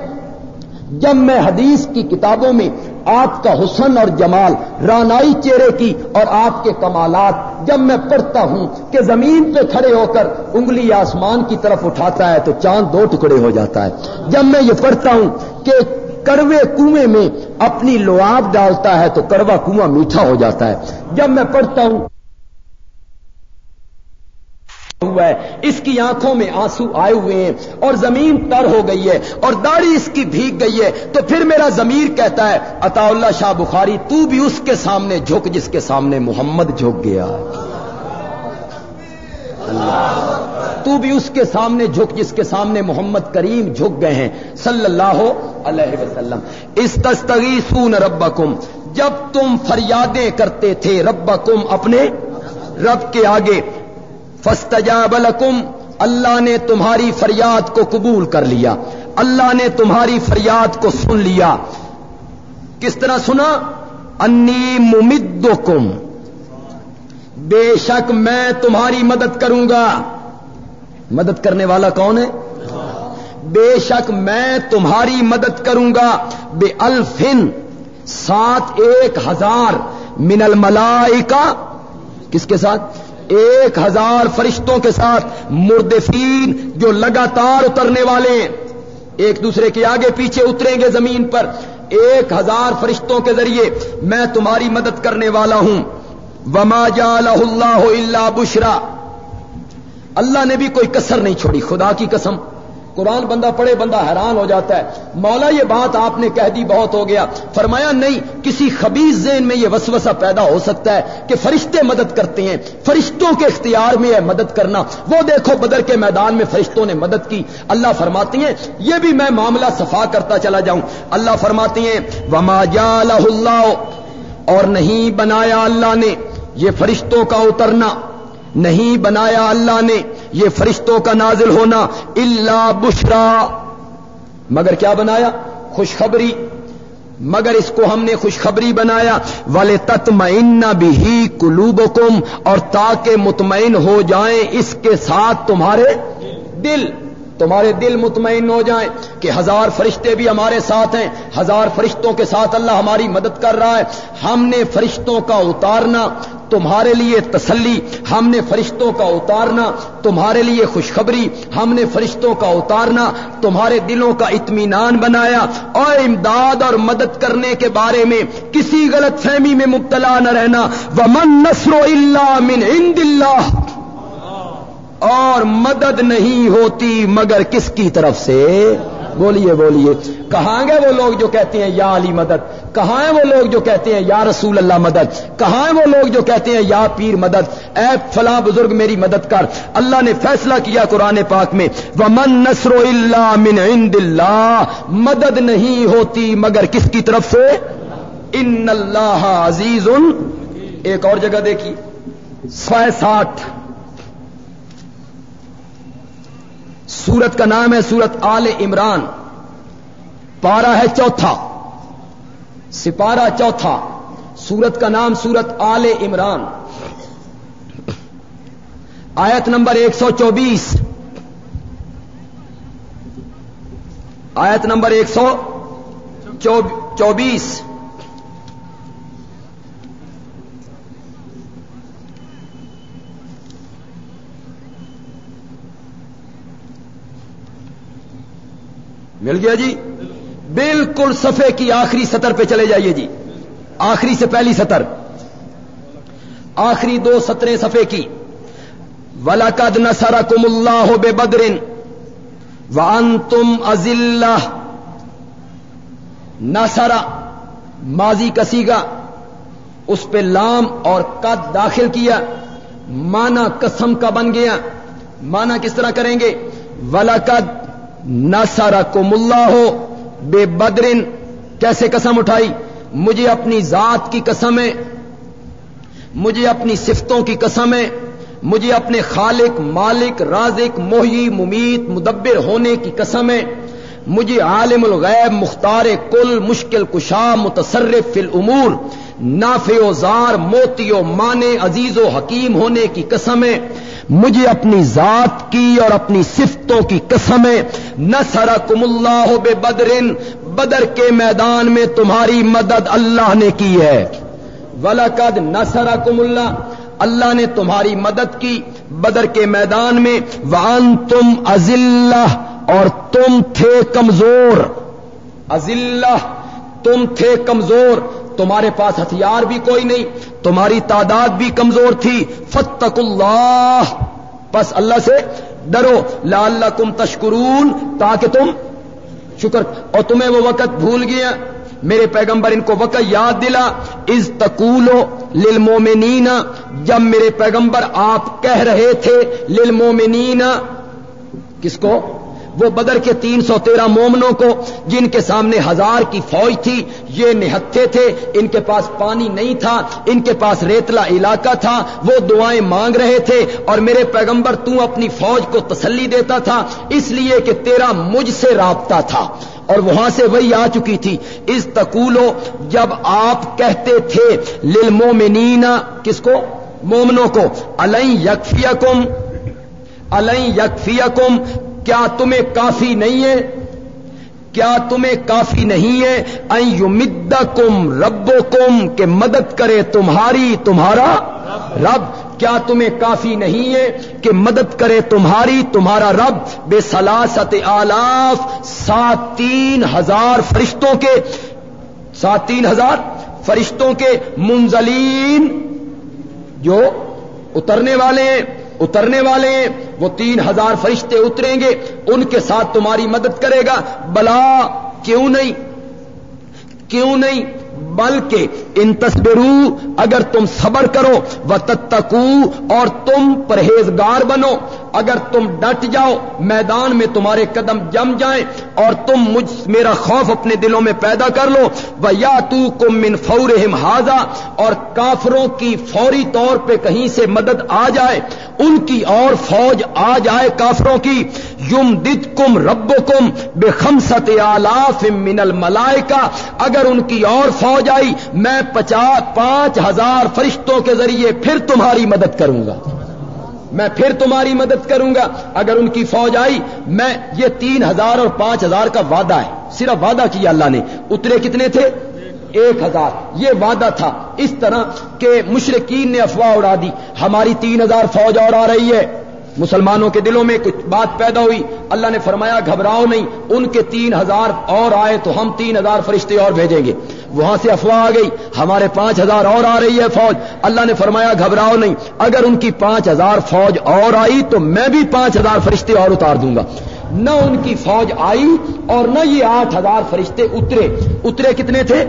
جب میں حدیث کی کتابوں میں آپ کا حسن اور جمال، رانائی چہرے کی اور آپ کے کمالات، جب میں پڑھتا ہوں کہ زمین پہ کھڑے ہو کر انگلی آسمان کی طرف اٹھاتا ہے تو چاند دو ٹکڑے ہو جاتا ہے۔ جب میں یہ پڑھتا ہوں کہ کروے کنویں میں اپنی لواب ڈالتا ہے تو کروا کنواں میٹھا ہو جاتا ہے۔ جب میں پڑھتا ہوں ہوا ہے۔ اس کی آنکھوں میں آنسو آئے ہوئے ہیں اور زمین تر ہو گئی ہے اور داڑھی اس کی بھیگ گئی ہے۔ تو پھر میرا ضمیر کہتا ہے عطا اللہ شاہ بخاری، تو بھی اس کے سامنے جھک جس کے سامنے محمد جھک گیا۔ تو بھی اس کے سامنے جھک جس کے سامنے محمد کریم جھک گئے ہیں۔ صلی اللہ علیہ وسلم۔ اس تستگی سون ربکم۔ جب تم فریادیں کرتے تھے، ربکم اپنے رب کے آگے فستجاب لکم، اللہ نے تمہاری فریاد کو قبول کر لیا۔ اللہ نے تمہاری فریاد کو سن لیا۔ کس طرح سنا؟ انی ممدکم۔ بے شک میں تمہاری مدد کروں گا۔ مدد کرنے والا کون ہے؟ بے شک میں تمہاری مدد کروں گا۔ بے الفن، سات ایک ہزار۔ من الملائکہ، کس کے ساتھ؟ ایک ہزار فرشتوں کے ساتھ مردفین جو لگاتار اترنے والے ہیں، ایک دوسرے کے آگے پیچھے اتریں گے زمین پر۔ ایک ہزار فرشتوں کے ذریعے میں تمہاری مدد کرنے والا ہوں۔ وما جال اللہ اللہ بشرا اللہ نے بھی کوئی کسر نہیں چھوڑی، خدا کی قسم۔ قرآن بندہ پڑھے بندہ حیران ہو جاتا ہے۔ مولا، یہ بات آپ نے کہہ دی، بہت ہو گیا۔ فرمایا، نہیں، کسی خبیز ذہن میں یہ وسوسہ پیدا ہو سکتا ہے کہ فرشتے مدد کرتے ہیں۔ فرشتوں کے اختیار میں ہے مدد کرنا۔ وہ دیکھو، بدر کے میدان میں فرشتوں نے مدد کی۔ اللہ فرماتی ہیں، یہ بھی میں معاملہ صفا کرتا چلا جاؤں۔ اللہ فرماتی ہیں، وما جال اللہ اور نہیں بنایا اللہ نے۔ یہ فرشتوں کا اترنا۔ نہیں بنایا اللہ نے، یہ فرشتوں کا نازل ہونا اللہ بشرا۔ مگر کیا بنایا؟ خوشخبری۔ مگر اس کو ہم نے خوشخبری بنایا۔ والے تتمین بھی کلوب اور تاکہ مطمئن ہو جائیں اس کے ساتھ تمہارے دل۔ تمہارے دل مطمئن ہو جائیں کہ ہزار فرشتے بھی ہمارے ساتھ ہیں، ہزار فرشتوں کے ساتھ اللہ ہماری مدد کر رہا ہے۔ ہم نے فرشتوں کا اتارنا تمہارے لیے تسلی، ہم نے فرشتوں کا اتارنا تمہارے لیے خوشخبری، ہم نے فرشتوں کا اتارنا تمہارے دلوں کا اطمینان بنایا۔ اور امداد اور مدد کرنے کے بارے میں کسی غلط فہمی میں مبتلا نہ رہنا۔ وہ من نسر اللہ من عند اللہ اور مدد نہیں ہوتی مگر کس کی طرف سے؟ بولیے بولیے۔ کہاں گے وہ لوگ جو کہتے ہیں، یا علی مدد؟ کہاں ہیں وہ لوگ جو کہتے ہیں، یا رسول اللہ مدد؟ کہاں ہیں وہ لوگ جو کہتے ہیں، یا پیر مدد؟ اے فلاں بزرگ، میری مدد کر۔ اللہ نے فیصلہ کیا قرآن پاک میں وہ من اللہ من عند اللہ مدد نہیں ہوتی مگر کس کی طرف سے؟ ان اللہ عزیز ایک اور جگہ دیکھی سو ساٹھ۔ سورت کا نام ہے سورت آل عمران۔ پارا ہے چوتھا۔ سپارہ چوتھا۔ سورت کا نام سورت آل عمران۔ آیت نمبر ایک سو چوبیس۔ آیت نمبر ایک سو چوبیس۔ مل گیا جی؟ بالکل صفحے کی آخری سطر پہ چلے جائیے جی۔ آخری سے پہلی سطر۔ آخری دو سطریں صفحے کی۔ ولاقد نسرا کم اللہ بے بدرن وان تم ازل نسرا ماضی کسی گا اس پہ لام اور قد داخل کیا۔ مانا قسم کا بن گیا۔ مانا کس طرح کریں گے؟ ولاقد نسرا کم اللہ ہو بے بدرن، کیسے قسم اٹھائی؟ مجھے اپنی ذات کی قسم ہے، مجھے اپنی صفتوں کی قسم ہے، مجھے اپنے خالق، مالک، رازق موہی ممیت، مدبر ہونے کی قسم ہے۔ مجھے عالم الغیب، مختار کل، مشکل کشا، متصرف فی الامور۔ نافع و زار، موتی و مانے، عزیز و حکیم ہونے کی قسم ہے مجھے اپنی ذات کی اور اپنی صفتوں کی قسم ہے نہ سرا کم اللہ بے بدرن بدر کے میدان میں تمہاری مدد اللہ نے کی ہے۔ ولقد نہ سرا کم اللہ اللہ نے تمہاری مدد کی، بدر کے میدان میں وان تم ازل اور تم تھے کمزور۔ ازل تم تھے کمزور۔ تمہارے پاس ہتھیار بھی کوئی نہیں، تمہاری تعداد بھی کمزور تھی۔ فتق اللہ۔ بس اللہ سے ڈرو۔ لا اللہ تم تشکرون۔ تاکہ تم شکر، اور تمہیں وہ وقت بھول گیا میرے پیغمبر ان کو وقت یاد دلا۔ از تکولو للمومنین جب میرے پیغمبر آپ کہہ رہے تھے للمومنین کس کو؟ وہ بدر کے تین سو تیرہ مومنوں کو جن کے سامنے ہزار کی فوج تھی، یہ نہتے تھے۔ ان کے پاس پانی نہیں تھا، ان کے پاس ریتلا علاقہ تھا۔ وہ دعائیں مانگ رہے تھے اور میرے پیغمبر تو اپنی فوج کو تسلی دیتا تھا، اس لیے کہ تیرا مجھ سے رابطہ تھا۔ اور وہاں سے وہی آ چکی تھی۔ اس تکولو جب آپ کہتے تھے للمومنین کس کو؟ مومنوں کو۔ الئی یکفیکم الئی یکفیکم کیا تمہیں کافی نہیں ہے؟ کیا تمہیں کافی نہیں ہے؟ این کم ربو کم کہ مدد کرے تمہاری، تمہارا رب. کیا تمہیں کافی نہیں ہے کہ مدد کرے تمہاری، تمہارا رب؟ بے سلاست آلاف سات تین ہزار فرشتوں کے سات تین ہزار فرشتوں کے منزلین جو اترنے والے ہیں. اترنے والے ہیں وہ تین ہزار فرشتے اتریں گے، ان کے ساتھ تمہاری مدد کرے گا۔ بلا، کیوں نہیں؟ کیوں نہیں؟ بلکہ ان تصبرو، اگر تم صبر کرو و تتکو اور تم پرہیزگار بنو۔ اگر تم ڈٹ جاؤ، میدان میں تمہارے قدم جم جائیں اور تم مجھ میرا خوف اپنے دلوں میں پیدا کر لو۔ وہ یا تو کم من فور ہاضا اور کافروں کی فوری طور پہ کہیں سے مدد آ جائے۔ ان کی اور فوج آ جائے کافروں کی۔ یم دد کم رب کم بے خمسط آلاف من الملائکہ۔ اگر ان کی اور فوج آئی میں پچاس پانچ ہزار فرشتوں کے ذریعے پھر تمہاری مدد کروں گا۔ میں پھر تمہاری مدد کروں گا۔ اگر ان کی فوج آئی، میں یہ تین ہزار اور پانچ ہزار کا وعدہ ہے۔ صرف وعدہ کیا اللہ نے۔ اترے کتنے تھے؟ ایک ہزار۔ یہ وعدہ تھا۔ اس طرح کہ مشرقین نے افواہ اڑا دی۔ ہماری تین ہزار فوج اور آ رہی ہے۔ مسلمانوں کے دلوں میں کچھ بات پیدا ہوئی۔ اللہ نے فرمایا، گھبراؤ نہیں۔ ان کے تین ہزار اور آئے تو ہم تین ہزار فرشتے اور بھیجیں گے۔ وہاں سے افواہ آ گئی، ہمارے پانچ ہزار اور آ رہی ہے فوج۔ اللہ نے فرمایا، گھبراؤ نہیں۔ اگر ان کی پانچ ہزار فوج اور آئی تو میں بھی پانچ ہزار فرشتے اور اتار دوں گا۔ نہ ان کی فوج آئی اور نہ یہ آٹھ ہزار فرشتے اترے۔ اترے کتنے تھے؟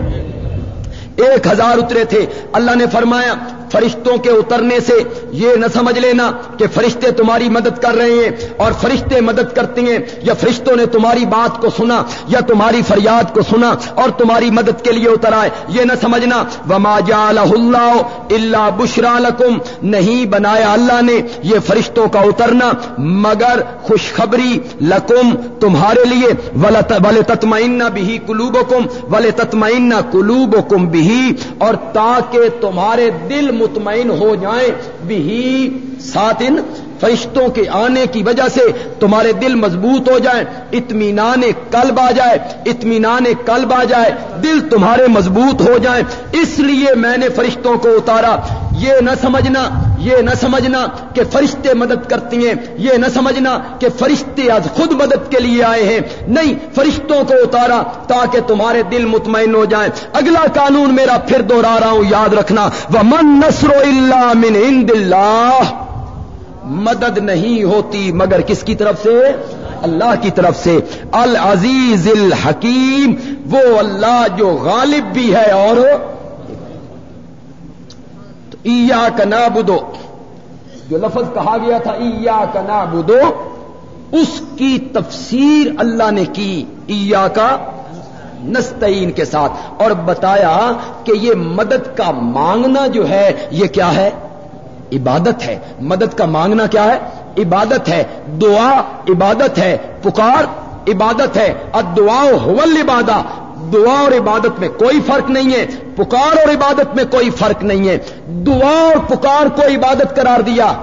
ایک ہزار اترے تھے۔ اللہ نے فرمایا فرشتوں کے اترنے سے یہ نہ سمجھ لینا کہ فرشتے تمہاری مدد کر رہے ہیں اور فرشتے مدد کرتے ہیں یا فرشتوں نے تمہاری بات کو سنا یا تمہاری فریاد کو سنا اور تمہاری مدد کے لیے اتر آئے، یہ نہ سمجھنا۔ وما اللہ اللہ بشرا لکم نہیں بنایا اللہ نے یہ فرشتوں کا اترنا، مگر خوشخبری لکم تمہارے لیے۔ ولے تتمائنہ بھی کلوب کم ولے تتمائنہ کلوب کم بھی اور تاکہ تمہارے دل مطمئن ہو جائیں بھی سات ان فرشتوں کے آنے کی وجہ سے تمہارے دل مضبوط ہو جائیں، اطمینان قلب آ جائے، اطمینان قلب آ جائے، دل تمہارے مضبوط ہو جائیں۔ اس لیے میں نے فرشتوں کو اتارا۔ یہ نہ سمجھنا، یہ نہ سمجھنا کہ فرشتے مدد کرتی ہیں۔ یہ نہ سمجھنا کہ فرشتے آج خود مدد کے لیے آئے ہیں۔ نہیں، فرشتوں کو اتارا تاکہ تمہارے دل مطمئن ہو جائیں۔ اگلا قانون میرا پھر دوہرا رہا ہوں، یاد رکھنا۔ وہ من نسر اللہ من عند اللہ مدد نہیں ہوتی مگر کس کی طرف سے؟ اللہ کی طرف سے۔ العزیز الحکیم، وہ اللہ جو غالب بھی ہے اور ایا کا نابدو جو لفظ کہا گیا تھا ایا کا نابدو اس کی تفسیر اللہ نے کی ایا کا نستعین کے ساتھ۔ اور بتایا کہ یہ مدد کا مانگنا جو ہے، یہ کیا ہے؟ عبادت ہے۔ مدد کا مانگنا کیا ہے؟ عبادت ہے۔ دعا عبادت ہے۔ پکار عبادت ہے۔ دعا حول عبادہ دعا اور عبادت میں کوئی فرق نہیں ہے۔ پکار اور عبادت میں کوئی فرق نہیں ہے۔ دعا اور پکار کو عبادت قرار دیا۔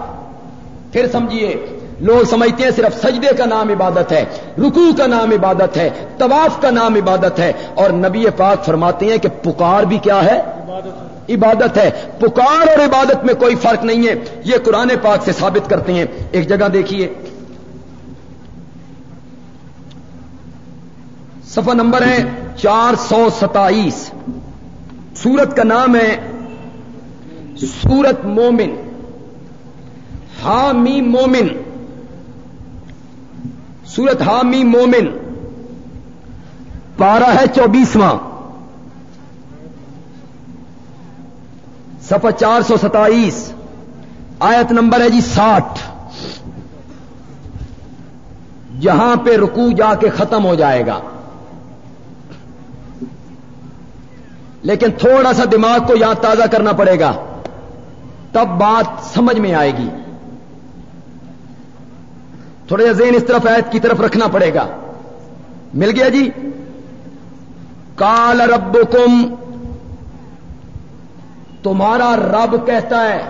پھر سمجھیے لوگ سمجھتے ہیں صرف سجدے کا نام عبادت ہے، رکوع کا نام عبادت ہے، طواف کا نام عبادت ہے، اور نبی پاک فرماتے ہیں کہ پکار بھی کیا ہے؟ عبادت ہے۔ پکار اور عبادت میں کوئی فرق نہیں ہے۔ یہ قرآن پاک سے ثابت کرتے ہیں۔ ایک جگہ دیکھیے۔ صفحہ نمبر ہے چار سو ستائیس۔ سورت کا نام ہے سورت مومن۔ حامی مومن۔ سورت حامی مومن پارہ ہے چوبیسواں۔ سفر چار سو ستائیس۔ آیت نمبر ہے جی ساٹھ۔ جہاں پہ رکو جا کے ختم ہو جائے گا۔ لیکن تھوڑا سا دماغ کو یاد تازہ کرنا پڑے گا۔ تب بات سمجھ میں آئے گی۔ تھوڑا سا ذہن اس طرف آیت کی طرف رکھنا پڑے گا۔ مل گیا جی؟ کال ربکم، تمہارا رب کہتا ہے۔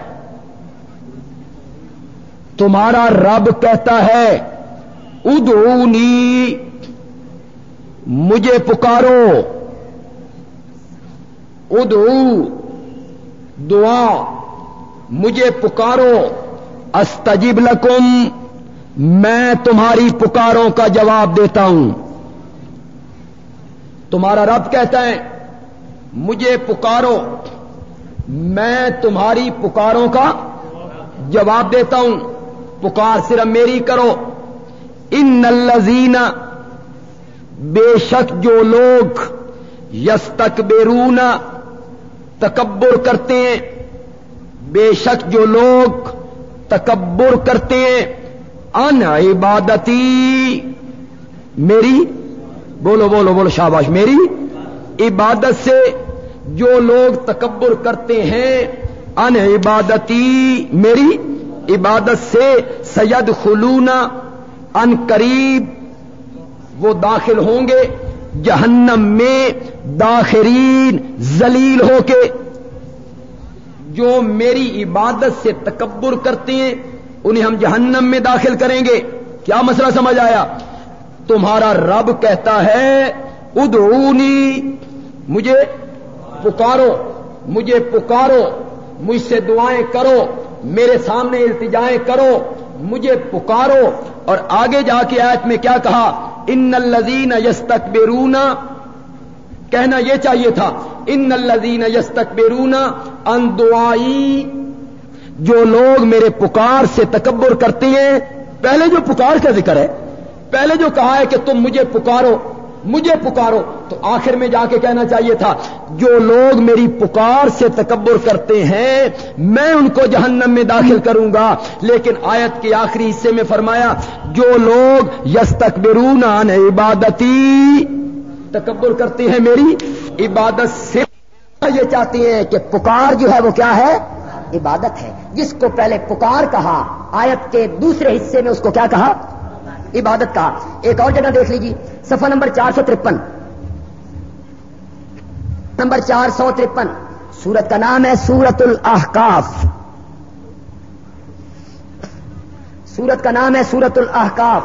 تمہارا رب کہتا ہے ادونی مجھے پکارو۔ ادو دعا، مجھے پکارو۔ استجیب لکم۔ میں تمہاری پکاروں کا جواب دیتا ہوں۔ تمہارا رب کہتا ہے، مجھے پکارو، میں تمہاری پکاروں کا جواب دیتا ہوں۔ پکار صرف میری کرو۔ ان نلزین بے شک جو لوگ یس تک تکبر کرتے ہیں۔ بے شک جو لوگ تکبر کرتے ہیں۔ ان عبادتی. میری؟ بولو بولو بولو، شاباش، میری؟ عبادت سے جو لوگ تکبر کرتے ہیں، ان عبادتی. میری؟ عبادت سے سید خلونا ان قریب وہ داخل ہوں گے، جہنم میں داخرین زلیل ہو کے، جو میری عبادت سے تکبر کرتے ہیں انہیں ہم جہنم میں داخل کریں گے۔ کیا مسئلہ سمجھ آیا؟ تمہارا رب کہتا ہے، ادعونی، مجھے پکارو مجھے پکارو، مجھ سے دعائیں کرو، میرے سامنے التجائیں کرو، مجھے پکارو۔ اور آگے جا کے آیت میں کیا کہا؟ ان الزین یس کہنا یہ چاہیے تھا، ان الزین یس تک ان دعائی جو لوگ میرے پکار سے تکبر کرتے ہیں، پہلے جو پکار کا ذکر ہے، پہلے جو کہا ہے کہ تم مجھے پکارو مجھے پکارو، تو آخر میں جا کے کہنا چاہیے تھا، جو لوگ میری پکار سے تکبر کرتے ہیں، میں ان کو جہنم میں داخل کروں گا۔ لیکن آیت کے آخری حصے میں فرمایا، جو لوگ یس تکبرون عبادتی، تکبر کرتے ہیں میری، عبادت سے، یہ چاہتی ہیں کہ پکار جو ہے وہ کیا ہے؟ عبادت ہے۔ جس کو پہلے پکار کہا، آیت کے دوسرے حصے میں اس کو کیا کہا؟ عبادت کا ایک اور جگہ دیکھ لیجیے۔ سفر نمبر چار سو ترپن۔ نمبر چار سو ترپن۔ سورت کا نام ہے سورت الاحقاف سورت کا نام ہے سورت الاحقاف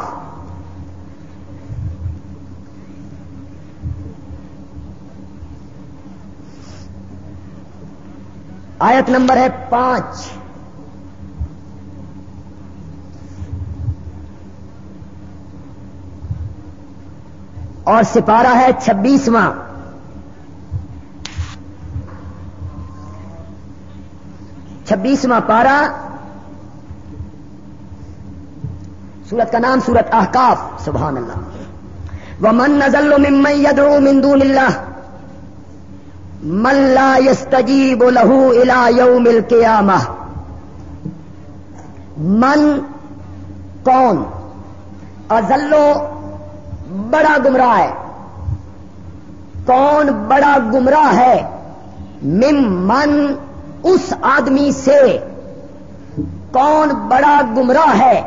آیت نمبر ہے پانچ۔ اور سپارہ ہے چھبیسواں۔ چھبیسواں پارا سورت کا نام سورت احکاف سبحان اللہ۔ ومن نزل ممن يدعو من دون اللہ من لا يستجيب له الى يوم القيامه من کون؟ ازلو بڑا گمراہ ہے. کون بڑا گمراہ ہے؟ مم من اس آدمی سے. کون بڑا گمراہ ہے؟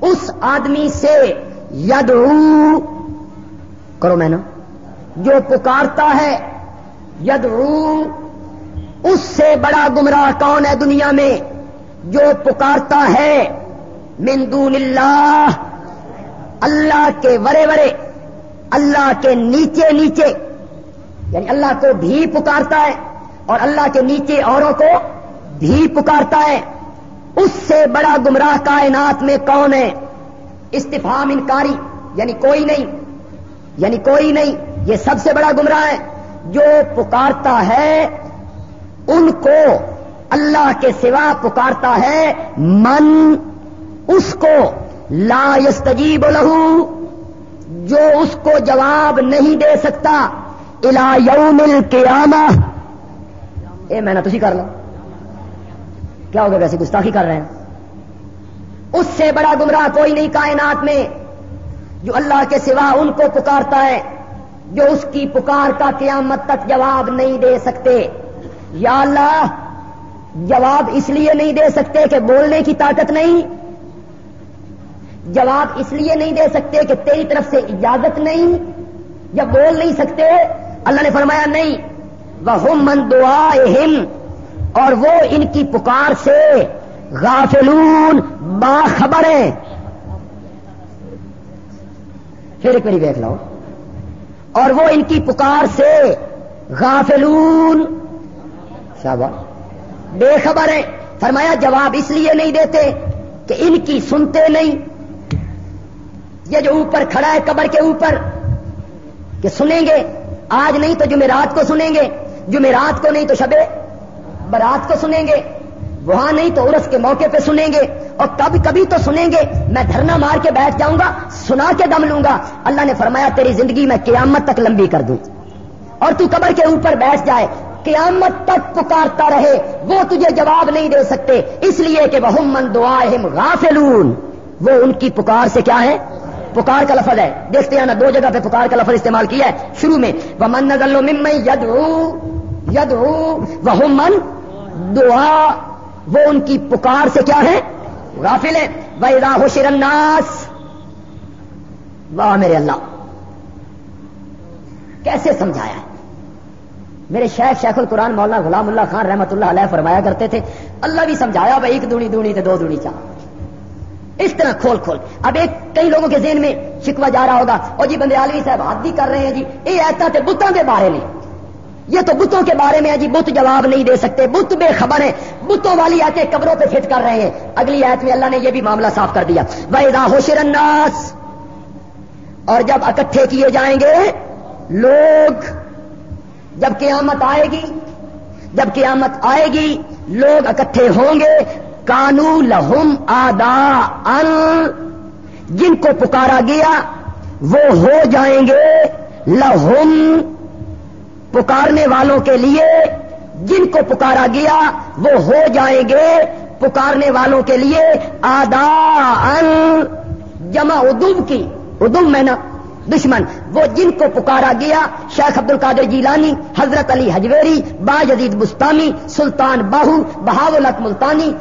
اس آدمی سے. ید کرو میں نا. جو پکارتا ہے ید اس سے بڑا گمراہ کون ہے دنیا میں جو پکارتا ہے؟ من دون اللہ اللہ کے ورے ورے، اللہ کے نیچے نیچے۔ یعنی اللہ کو بھی پکارتا ہے اور اللہ کے نیچے اوروں کو بھی پکارتا ہے۔ اس سے بڑا گمراہ کائنات میں کون ہے؟ استفام انکاری یعنی کوئی نہیں یعنی کوئی نہیں، یہ سب سے بڑا گمراہ ہے۔ جو پکارتا ہے، ان کو اللہ کے سوا پکارتا ہے، من اس کو لا یستجیب لہو جو اس کو جواب نہیں دے سکتا الا یوم القیامہ۔ اے، میں نہ تھی کر لو کیا ہوگا ویسے گستاخی کر رہے ہیں؟ اس سے بڑا گمراہ کوئی نہیں کائنات میں، جو اللہ کے سوا ان کو پکارتا ہے۔ جو اس کی پکار کا قیامت تک جواب نہیں دے سکتے۔ یا اللہ، جواب اس لیے نہیں دے سکتے کہ بولنے کی طاقت نہیں۔ جواب اس لیے نہیں دے سکتے کہ تیری طرف سے اجازت نہیں۔ یا بول نہیں سکتے، اللہ نے فرمایا نہیں۔ وہ من دعا اور وہ ان کی پکار سے غافلون، باخبر ہیں۔ پھر ایک باری دیکھ لو اور وہ ان کی پکار سے غافلون۔ شاباش۔ بے خبر ہیں۔ فرمایا، جواب اس لیے نہیں دیتے کہ ان کی سنتے نہیں۔ یہ جو اوپر کھڑا ہے قبر کے اوپر، کہ سنیں گے۔ آج نہیں تو جمعرات کو سنیں گے۔ جمعرات کو نہیں تو شبے برات کو سنیں گے۔ وہاں نہیں تو عرس کے موقع پہ سنیں گے اور کبھی کبھی تو سنیں گے میں دھرنا مار کے بیٹھ جاؤں گا، سنا کے دم لوں گا۔ اللہ نے فرمایا، تیری زندگی میں قیامت تک لمبی کر دوں۔ اور تو قبر کے اوپر بیٹھ جائے، قیامت تک پکارتا رہے، وہ تجھے جواب نہیں دے سکتے۔ اس لیے کہ وہ من دعا غافلون۔ وہ ان کی پکار سے کیا ہے؟ پکار کا لفظ ہے۔ دیکھتے ہیں نا، دو جگہ پہ پکار کا لفظ استعمال کیا ہے۔ شروع میں وہ من نزل ید ید وہ من دعا۔ وہ ان کی پکار سے کیا ہے؟ غافل ہے. وہ راہ شرناس واہ میرے اللہ، کیسے سمجھایا ہے؟ میرے شیخ شیخ القرآن مولانا غلام اللہ خان رحمت اللہ علیہ فرمایا کرتے تھے، اللہ بھی سمجھایا بھائی ایک دونی دونی دو دونی چاہ اس طرح کھول کھول۔ اب ایک کئی لوگوں کے ذہن میں شکوا جا رہا ہوگا اور جی بندے عالمی صاحب ہاتھ بھی کر رہے ہیں جی یہ ایسا تھے بتوں کے بارے میں۔ یہ تو بتوں کے بارے میں جی بت جواب نہیں دے سکتے، بت بے خبر ہے بتوں والی آتے قبروں پہ فٹ کر رہے ہیں۔ اگلی آیت میں اللہ نے یہ بھی معاملہ صاف کر دیا۔ بھائی راہو شرناس اور جب اکٹھے کیے جائیں گے، لوگ، جب قیامت آئے گی، جب قیامت آئے گی، لوگ اکٹھے ہوں گے۔ کانو لہم آدا ان جن کو پکارا گیا، وہ ہو جائیں گے لہم پکارنے والوں کے لیے۔ جن کو پکارا گیا، وہ ہو جائیں گے۔ پکارنے والوں کے لیے آدا ان جمع ادب کی۔ ادب میں نا، دشمن۔ وہ جن کو پکارا گیا، شیخ عبد القادر جیلانی، حضرت علی حجویری، با جدید بستانی، سلطان باہو بہاولت ملتانی،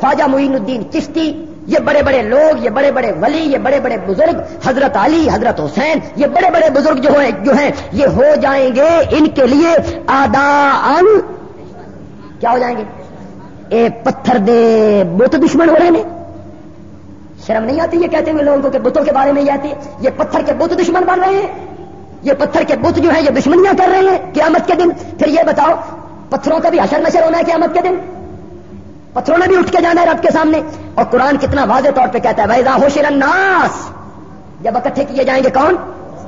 خواجہ معین الدین چشتی۔ یہ بڑے بڑے لوگ، یہ بڑے بڑے ولی، یہ بڑے بڑے بزرگ۔ حضرت علی، حضرت حسین، یہ بڑے بڑے بزرگ جو ہیں جو ہیں، یہ ہو جائیں گے ان کے لیے آدا ان کیا ہو جائیں گے؟ اے پتھر دے بت دشمن ہو رہے ہیں۔ شرم نہیں آتی یہ کہتے ہیں لوگوں کو کہ بتوں کے بارے میں یہ آتی ہے۔ یہ پتھر کے بت دشمن بن رہے ہیں۔ یہ پتھر کے بت جو ہیں یہ دشمنیاں کر رہے ہیں۔ قیامت کے دن پھر یہ بتاؤ، پتھروں کا بھی حشر نشر ہونا ہے قیامت کے دن۔ پتھروں نے بھی اٹھ کے جانا ہے رب کے سامنے۔ اور قرآن کتنا واضح طور پہ کہتا ہے بھائی راہو شیر الناس۔ جب اکٹھے کیے جائیں گے کون؟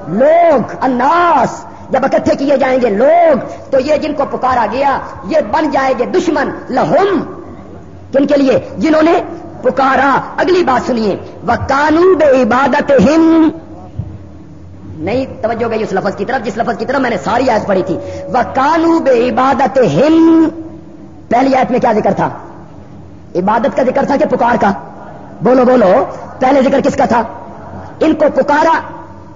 لوگ اناس جب اکٹھے کیے جائیں گے لوگ، تو یہ جن کو پکارا گیا، یہ بن جائے گے دشمن، لہم۔ کن کے لیے؟ جنہوں نے پکارا۔ اگلی بات سنیے۔ وہ قانون بے عبادت ہند نہیں، توجہ گئی اس لفظ کی طرف، جس لفظ کی طرف میں نے ساری آیت پڑھی تھی۔ وہ کانو بے عبادت ہند پہلی آیت میں کیا ذکر تھا؟ عبادت کا ذکر تھا کہ پکار کا؟ بولو بولو۔ پہلے ذکر کس کا تھا؟ ان کو پکارا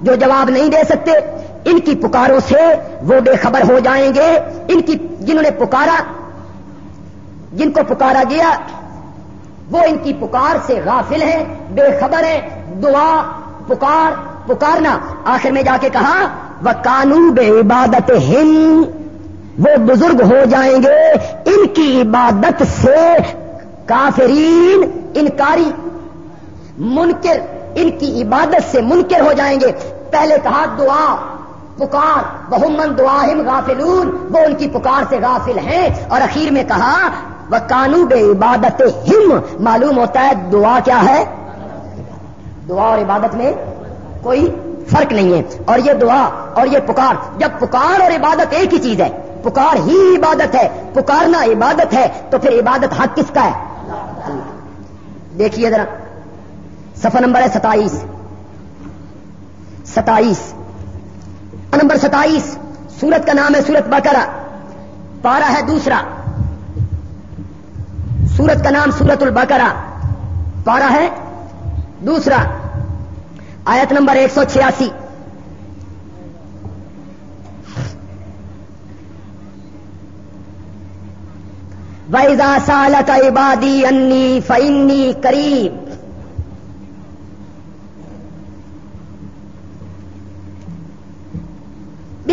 جو جواب نہیں دے سکتے ان کی پکاروں سے وہ بے خبر ہو جائیں گے۔ ان کی جنہوں نے پکارا جن کو پکارا گیا، وہ ان کی پکار سے غافل ہیں، بے خبر ہیں، دعا، پکار، پکارنا۔ آخر میں جا کے کہا وہ قانون بے عبادت ہند وہ بزرگ ہو جائیں گے۔ ان کی عبادت سے کافرین، انکاری، منکر، ان کی عبادت سے منکر ہو جائیں گے۔ پہلے کہا، دعا۔ پکار بہمن دعاہم غافلون، وہ ان کی پکار سے غافل ہیں۔ اور اخیر میں کہا وہ کانو بے عبادت ہم معلوم ہوتا ہے دعا کیا ہے؟ دعا اور عبادت میں کوئی فرق نہیں ہے۔ اور یہ دعا اور یہ پکار، جب پکار اور عبادت ایک ہی چیز ہے، پکار ہی عبادت ہے، پکارنا عبادت ہے، تو پھر عبادت حق کس کا ہے؟ دیکھیے ذرا سفر نمبر ہے ستائیس۔ ستائیس۔ نمبر ستائیس، سورت کا نام ہے سورت بکرا پارا ہے دوسرا۔ سورت کا نام سورت البکرا پارا ہے دوسرا۔ آیت نمبر ایک سو چھیاسی۔ ویزا سال کا عبادی انی فنی قریب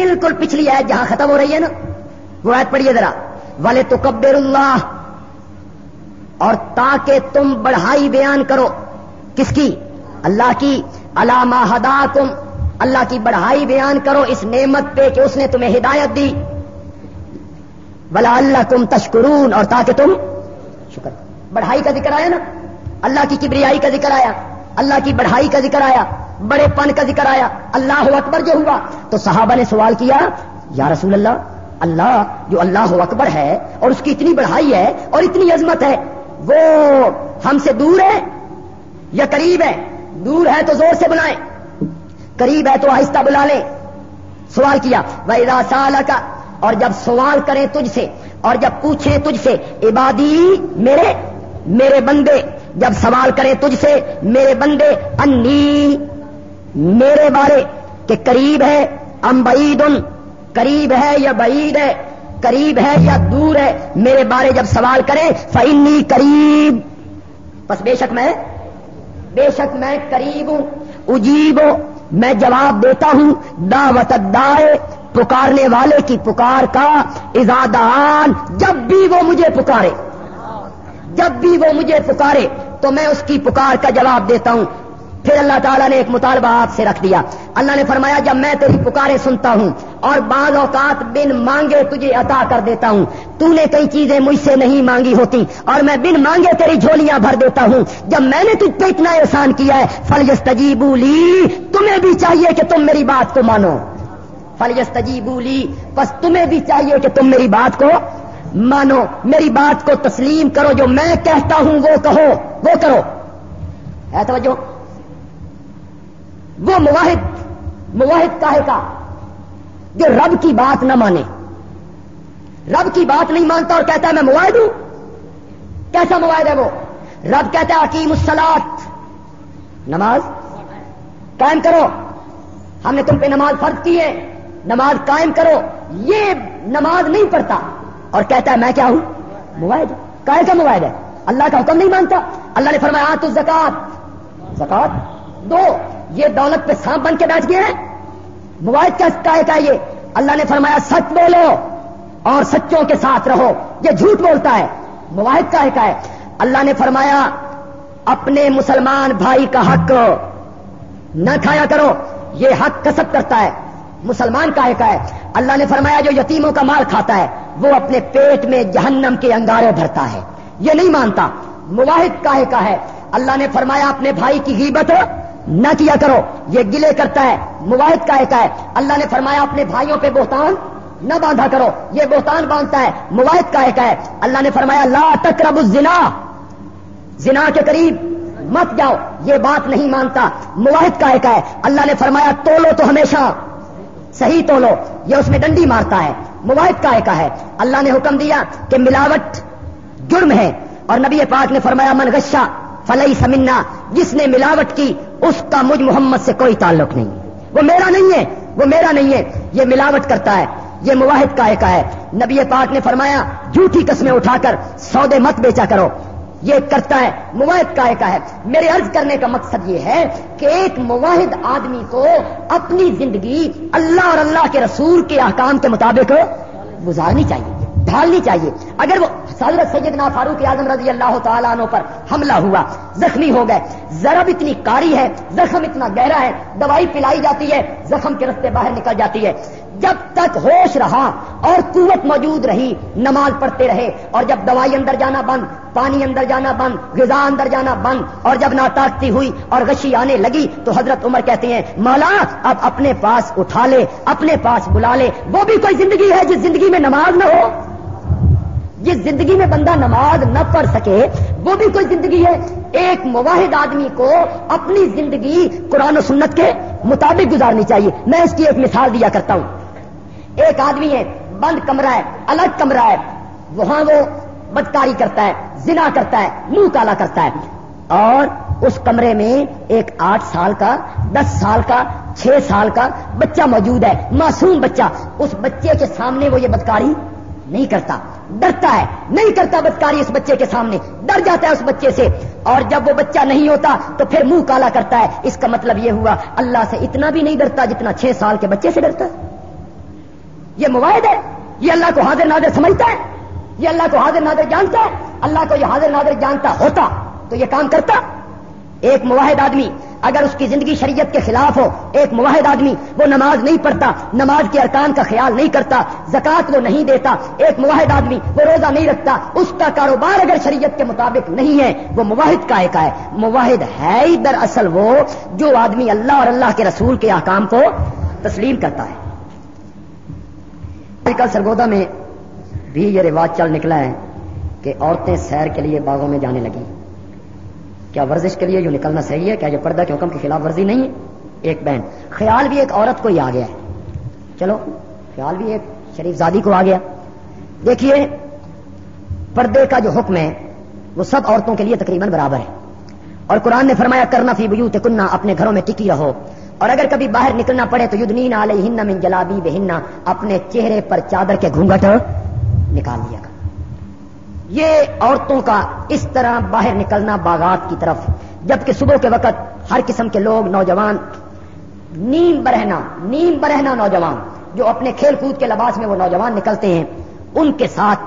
بالکل پچھلی آیت جہاں ختم ہو رہی ہے نا، وہ آیت پڑھیے ذرا۔ والے تو کبر اللہ اور تاکہ تم بڑھائی بیان کرو۔ کس کی؟ اللہ کی۔ علامہ ہدا تم اللہ کی بڑھائی بیان کرو۔ اس نعمت پہ کہ اس نے تمہیں ہدایت دی۔ بلا اللہ تم تشکرون اور تاکہ تم شکر۔ بڑھائی کا ذکر آیا نا؟ اللہ کی کبریائی کا ذکر آیا۔ اللہ کی بڑھائی کا ذکر آیا۔ بڑے پن کا ذکر آیا، اللہ اکبر جو ہوا۔ تو صحابہ نے سوال کیا، یا رسول اللہ اللہ جو اللہ اکبر ہے اور اس کی اتنی بڑھائی ہے اور اتنی عظمت ہے، وہ ہم سے دور ہے یا قریب ہے؟ دور ہے تو زور سے بلائیں۔ قریب ہے تو آہستہ بلا لیں۔ سوال کیا وہ سال کا اور جب سوال کریں تجھ سے، اور جب پوچھیں تجھ سے، عبادی میرے میرے بندے۔ جب سوال کریں تجھ سے، میرے بندے، انی میرے بارے کہ قریب ہے، ام بعید قریب ہے یا بعید ہے، قریب ہے یا دور ہے، میرے بارے جب سوال کریں فنی قریب بس بے شک میں، بے شک میں قریب ہوں، اجیب ہوں، میں جواب دیتا ہوں، دعوت دائے پکارنے والے کی پکار کا ازادان جب بھی وہ مجھے پکارے۔ جب بھی وہ مجھے پکارے، تو میں اس کی پکار کا جواب دیتا ہوں پھر اللہ تعالیٰ نے ایک مطالبہ آپ سے رکھ دیا۔ اللہ نے فرمایا، جب میں تیری پکارے سنتا ہوں اور بعض اوقات بن مانگے تجھے عطا کر دیتا ہوں، تو نے کئی چیزیں مجھ سے نہیں مانگی ہوتی اور میں بن مانگے تیری جھولیاں بھر دیتا ہوں۔ جب میں نے تجھ پہ اتنا احسان کیا ہے فلجس تجیبولی تمہیں بھی چاہیے کہ تم میری بات کو مانو۔ فلجس تجیبولی بس تمہیں بھی چاہیے کہ تم میری بات کو مانو۔ میری بات کو تسلیم کرو، جو میں کہتا ہوں وہ کہو، وہ کرو۔ ہے توجہ؟ وہ مواحد مواحد کا ہے کا؟ جو رب کی بات نہ مانے۔ رب کی بات نہیں مانتا اور کہتا ہے میں مواحد ہوں۔ کیسا مواحد ہے وہ؟ رب کہتا ہے حکیم السلات نماز؟ قائم کرو۔ ہم نے تم پہ نماز فرض کی ہے۔ نماز قائم کرو۔ یہ نماز نہیں پڑھتا۔ اور کہتا ہے میں کیا ہوں؟ مواحد۔ کا مواحد ہے۔ اللہ کا حکم نہیں مانتا۔ اللہ نے فرمایا تو زکات زکات دو۔ یہ دولت پہ سانپ بن کے بیٹھ گئے ہیں؟ موبائل کا ہے یہ اللہ نے فرمایا، سچ بولو اور سچوں کے ساتھ رہو۔ یہ جھوٹ بولتا ہے۔ موبائل کا ہے اللہ نے فرمایا، اپنے مسلمان بھائی کا حق نہ کھایا کرو۔ یہ حق کسب کرتا ہے۔ مسلمان کا ہے اللہ نے فرمایا، جو یتیموں کا مال کھاتا ہے، وہ اپنے پیٹ میں جہنم کے انگارے بھرتا ہے۔ یہ نہیں مانتا۔ مواحد کا ہے اللہ نے فرمایا، اپنے بھائی کی غیبت نہ کیا کرو، یہ گلے کرتا ہے مواحد کا ایک ہے۔ اللہ نے فرمایا، اپنے بھائیوں پہ بہتان نہ باندھا کرو، یہ بہتان باندھتا ہے مواحد کا ایک ہے۔ اللہ نے فرمایا، لا تقرب الزنا۔ زنا کے قریب مت جاؤ، یہ بات نہیں مانتا۔ مواحد کا ایک ہے۔ اللہ نے فرمایا، تولو تو ہمیشہ۔ صحیح تولو، یہ اس میں ڈنڈی مارتا ہے۔ مواحد کا ایک ہے۔ اللہ نے حکم دیا کہ ملاوٹ جرم ہے۔ اور نبی پاک نے فرمایا، من غشہ فلئی سمنا جس نے ملاوٹ کی، اس کا مجھ محمد سے کوئی تعلق نہیں۔ وہ میرا نہیں ہے، وہ میرا نہیں ہے۔ یہ ملاوٹ کرتا ہے، یہ مواحد کا ایک ہے۔ نبی پاک نے فرمایا، جھوٹی قسمیں اٹھا کر سودے مت بیچا کرو۔ یہ کرتا ہے، مواحد کا ایک ہے۔ میرے عرض کرنے کا مقصد یہ ہے کہ ایک مواحد آدمی کو اپنی زندگی اللہ اور اللہ کے رسول کے احکام کے مطابق گزارنی چاہیے۔ ڈھالنی چاہیے۔ اگر وہ حضرت سیدنا فاروق اعظم رضی اللہ تعالیٰ عنہ پر حملہ ہوا، زخمی ہو گئے، ضرب اتنی کاری ہے، زخم اتنا گہرا ہے، دوائی پلائی جاتی ہے، زخم کے رستے باہر نکل جاتی ہے۔ جب تک ہوش رہا اور قوت موجود رہی، نماز پڑھتے رہے، اور جب دوائی اندر جانا بند، پانی اندر جانا بند، غذا اندر جانا بند، اور جب ناطاقتی ہوئی اور غشی آنے لگی، تو حضرت عمر کہتے ہیں، مولا، اب اپنے پاس اٹھا لے، اپنے پاس بلا لے، وہ بھی کوئی زندگی ہے جس زندگی میں نماز نہ ہو؟ جس زندگی میں بندہ نماز نہ پڑھ سکے، وہ بھی کوئی زندگی ہے۔ ایک مواحد آدمی کو اپنی زندگی قرآن و سنت کے مطابق گزارنی چاہیے۔ میں اس کی ایک مثال دیا کرتا ہوں۔ ایک آدمی ہے، بند کمرہ ہے، الگ کمرہ ہے۔ وہاں وہ بدکاری کرتا ہے، زنا کرتا ہے، منہ کالا کرتا ہے۔ اور اس کمرے میں ایک آٹھ سال کا، دس سال کا، چھ سال کا بچہ موجود ہے۔ معصوم بچہ، اس بچے کے سامنے وہ یہ بدکاری نہیں کرتا، ڈرتا ہے، نہیں کرتا بدکاری اس بچے کے سامنے، ڈر جاتا ہے اس بچے سے۔ اور جب وہ بچہ نہیں ہوتا تو پھر منہ کالا کرتا ہے۔ اس کا مطلب یہ ہوا، اللہ سے اتنا بھی نہیں ڈرتا جتنا چھ سال کے بچے سے ڈرتا ہے۔ یہ مواعد ہے، یہ اللہ کو حاضر نادر سمجھتا ہے، یہ اللہ کو حاضر نادر جانتا ہے۔ اللہ کو یہ حاضر نادر جانتا ہوتا تو یہ کام کرتا۔ ایک مواحد آدمی اگر اس کی زندگی شریعت کے خلاف ہو، ایک مواحد آدمی، وہ نماز نہیں پڑھتا، نماز کے ارکان کا خیال نہیں کرتا زکات وہ نہیں دیتا، ایک مواحد آدمی، وہ روزہ نہیں رکھتا، اس کا کاروبار اگر شریعت کے مطابق نہیں ہے، وہ مواحد کا ایک ہے۔ مواحد ہے ہی در اصل وہ جو آدمی اللہ اور اللہ کے رسول کے احکام کو تسلیم کرتا ہے۔ کل سرگودا میں بھی یہ رواج چل نکلا ہے کہ عورتیں سیر کے لیے باغوں میں جانے لگی کیا ورزش کے لیے جو نکلنا صحیح ہے، کیا یہ پردہ کے حکم کی خلاف ورزی نہیں؟ ہے ایک بہن۔ خیال بھی ایک عورت کو ہی آ گیا ہے۔ چلو، خیال بھی ایک شریف زادی کو آ گیا۔ دیکھیے، پردے کا جو حکم ہے، وہ سب عورتوں کے لیے تقریباً برابر ہے۔ اور قرآن نے فرمایا، کرنا فی بیوت کننا اپنے گھروں میں ٹکی رہو۔ اور اگر کبھی باہر نکلنا پڑے تو یدنین علیہ من جلابی بہننا اپنے چہرے پر چادر کے گھونگٹ نکال لیا کر یہ عورتوں کا اس طرح باہر نکلنا باغات کی طرف، جبکہ صبح کے وقت ہر قسم کے لوگ، نوجوان، نیم برہنا نیم برہنا نوجوان، جو اپنے کھیل کود کے لباس میں وہ نوجوان نکلتے ہیں، ان کے ساتھ،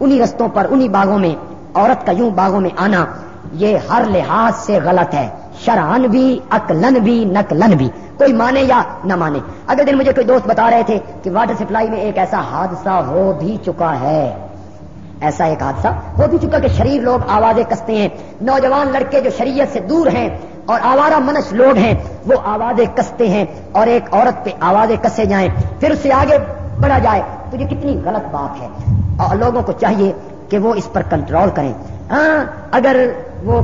انہی رستوں پر، انہی باغوں میں، عورت کا یوں باغوں میں آنا، یہ ہر لحاظ سے غلط ہے۔ شران بھی اکلن بھی نقلن بھی۔ کوئی مانے یا نہ مانے۔ اگر دن مجھے کوئی دوست بتا رہے تھے کہ واٹر سپلائی میں ایک ایسا حادثہ ہو بھی چکا ہے۔ ایسا ایک حادثہ ہو بھی چکا کہ شریف لوگ آوازیں کستے ہیں، نوجوان لڑکے جو شریعت سے دور ہیں اور آوارہ منش لوگ ہیں، وہ آوازیں کستے ہیں اور ایک عورت پہ آوازیں کسے جائیں، پھر اس سے آگے بڑھا جائے تو یہ کتنی غلط بات ہے۔ اور لوگوں کو چاہیے کہ وہ اس پر کنٹرول کریں۔ ہاں اگر وہ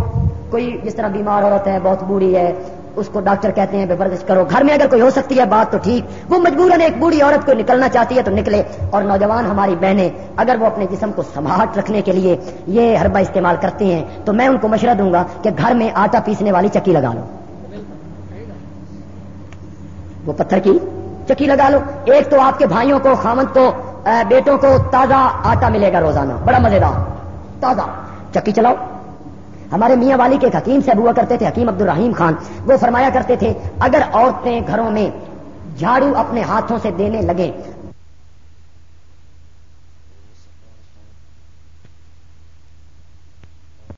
کوئی جس طرح بیمار عورت ہے، بہت بوڑھی ہے اس کو ڈاکٹر کہتے ہیں بے ورزش کرو۔ گھر میں اگر کوئی ہو سکتی ہے، بات تو ٹھیک۔ وہ مجبوراً ایک بوڑھی عورت کو نکلنا چاہتی ہے تو نکلے۔ اور نوجوان ہماری بہنیں، اگر وہ اپنے جسم کو سنبھاٹ رکھنے کے لیے یہ ہربا استعمال کرتے ہیں، تو میں ان کو مشورہ دوں گا کہ گھر میں آٹا پیسنے والی چکی لگا لو۔ وہ پتھر کی چکی لگا لو۔ ایک تو آپ کے بھائیوں کو خامد کو بیٹوں کو تازہ آٹا ملے گا روزانہ۔ بڑا مزیدار تازہ۔ چکی چلاؤ۔ ہمارے میاں والی کے ایک حکیم سے ہوا کرتے تھے، حکیم عبد الرحیم خان۔ وہ فرمایا کرتے تھے، اگر عورتیں گھروں میں جھاڑو اپنے ہاتھوں سے دینے لگے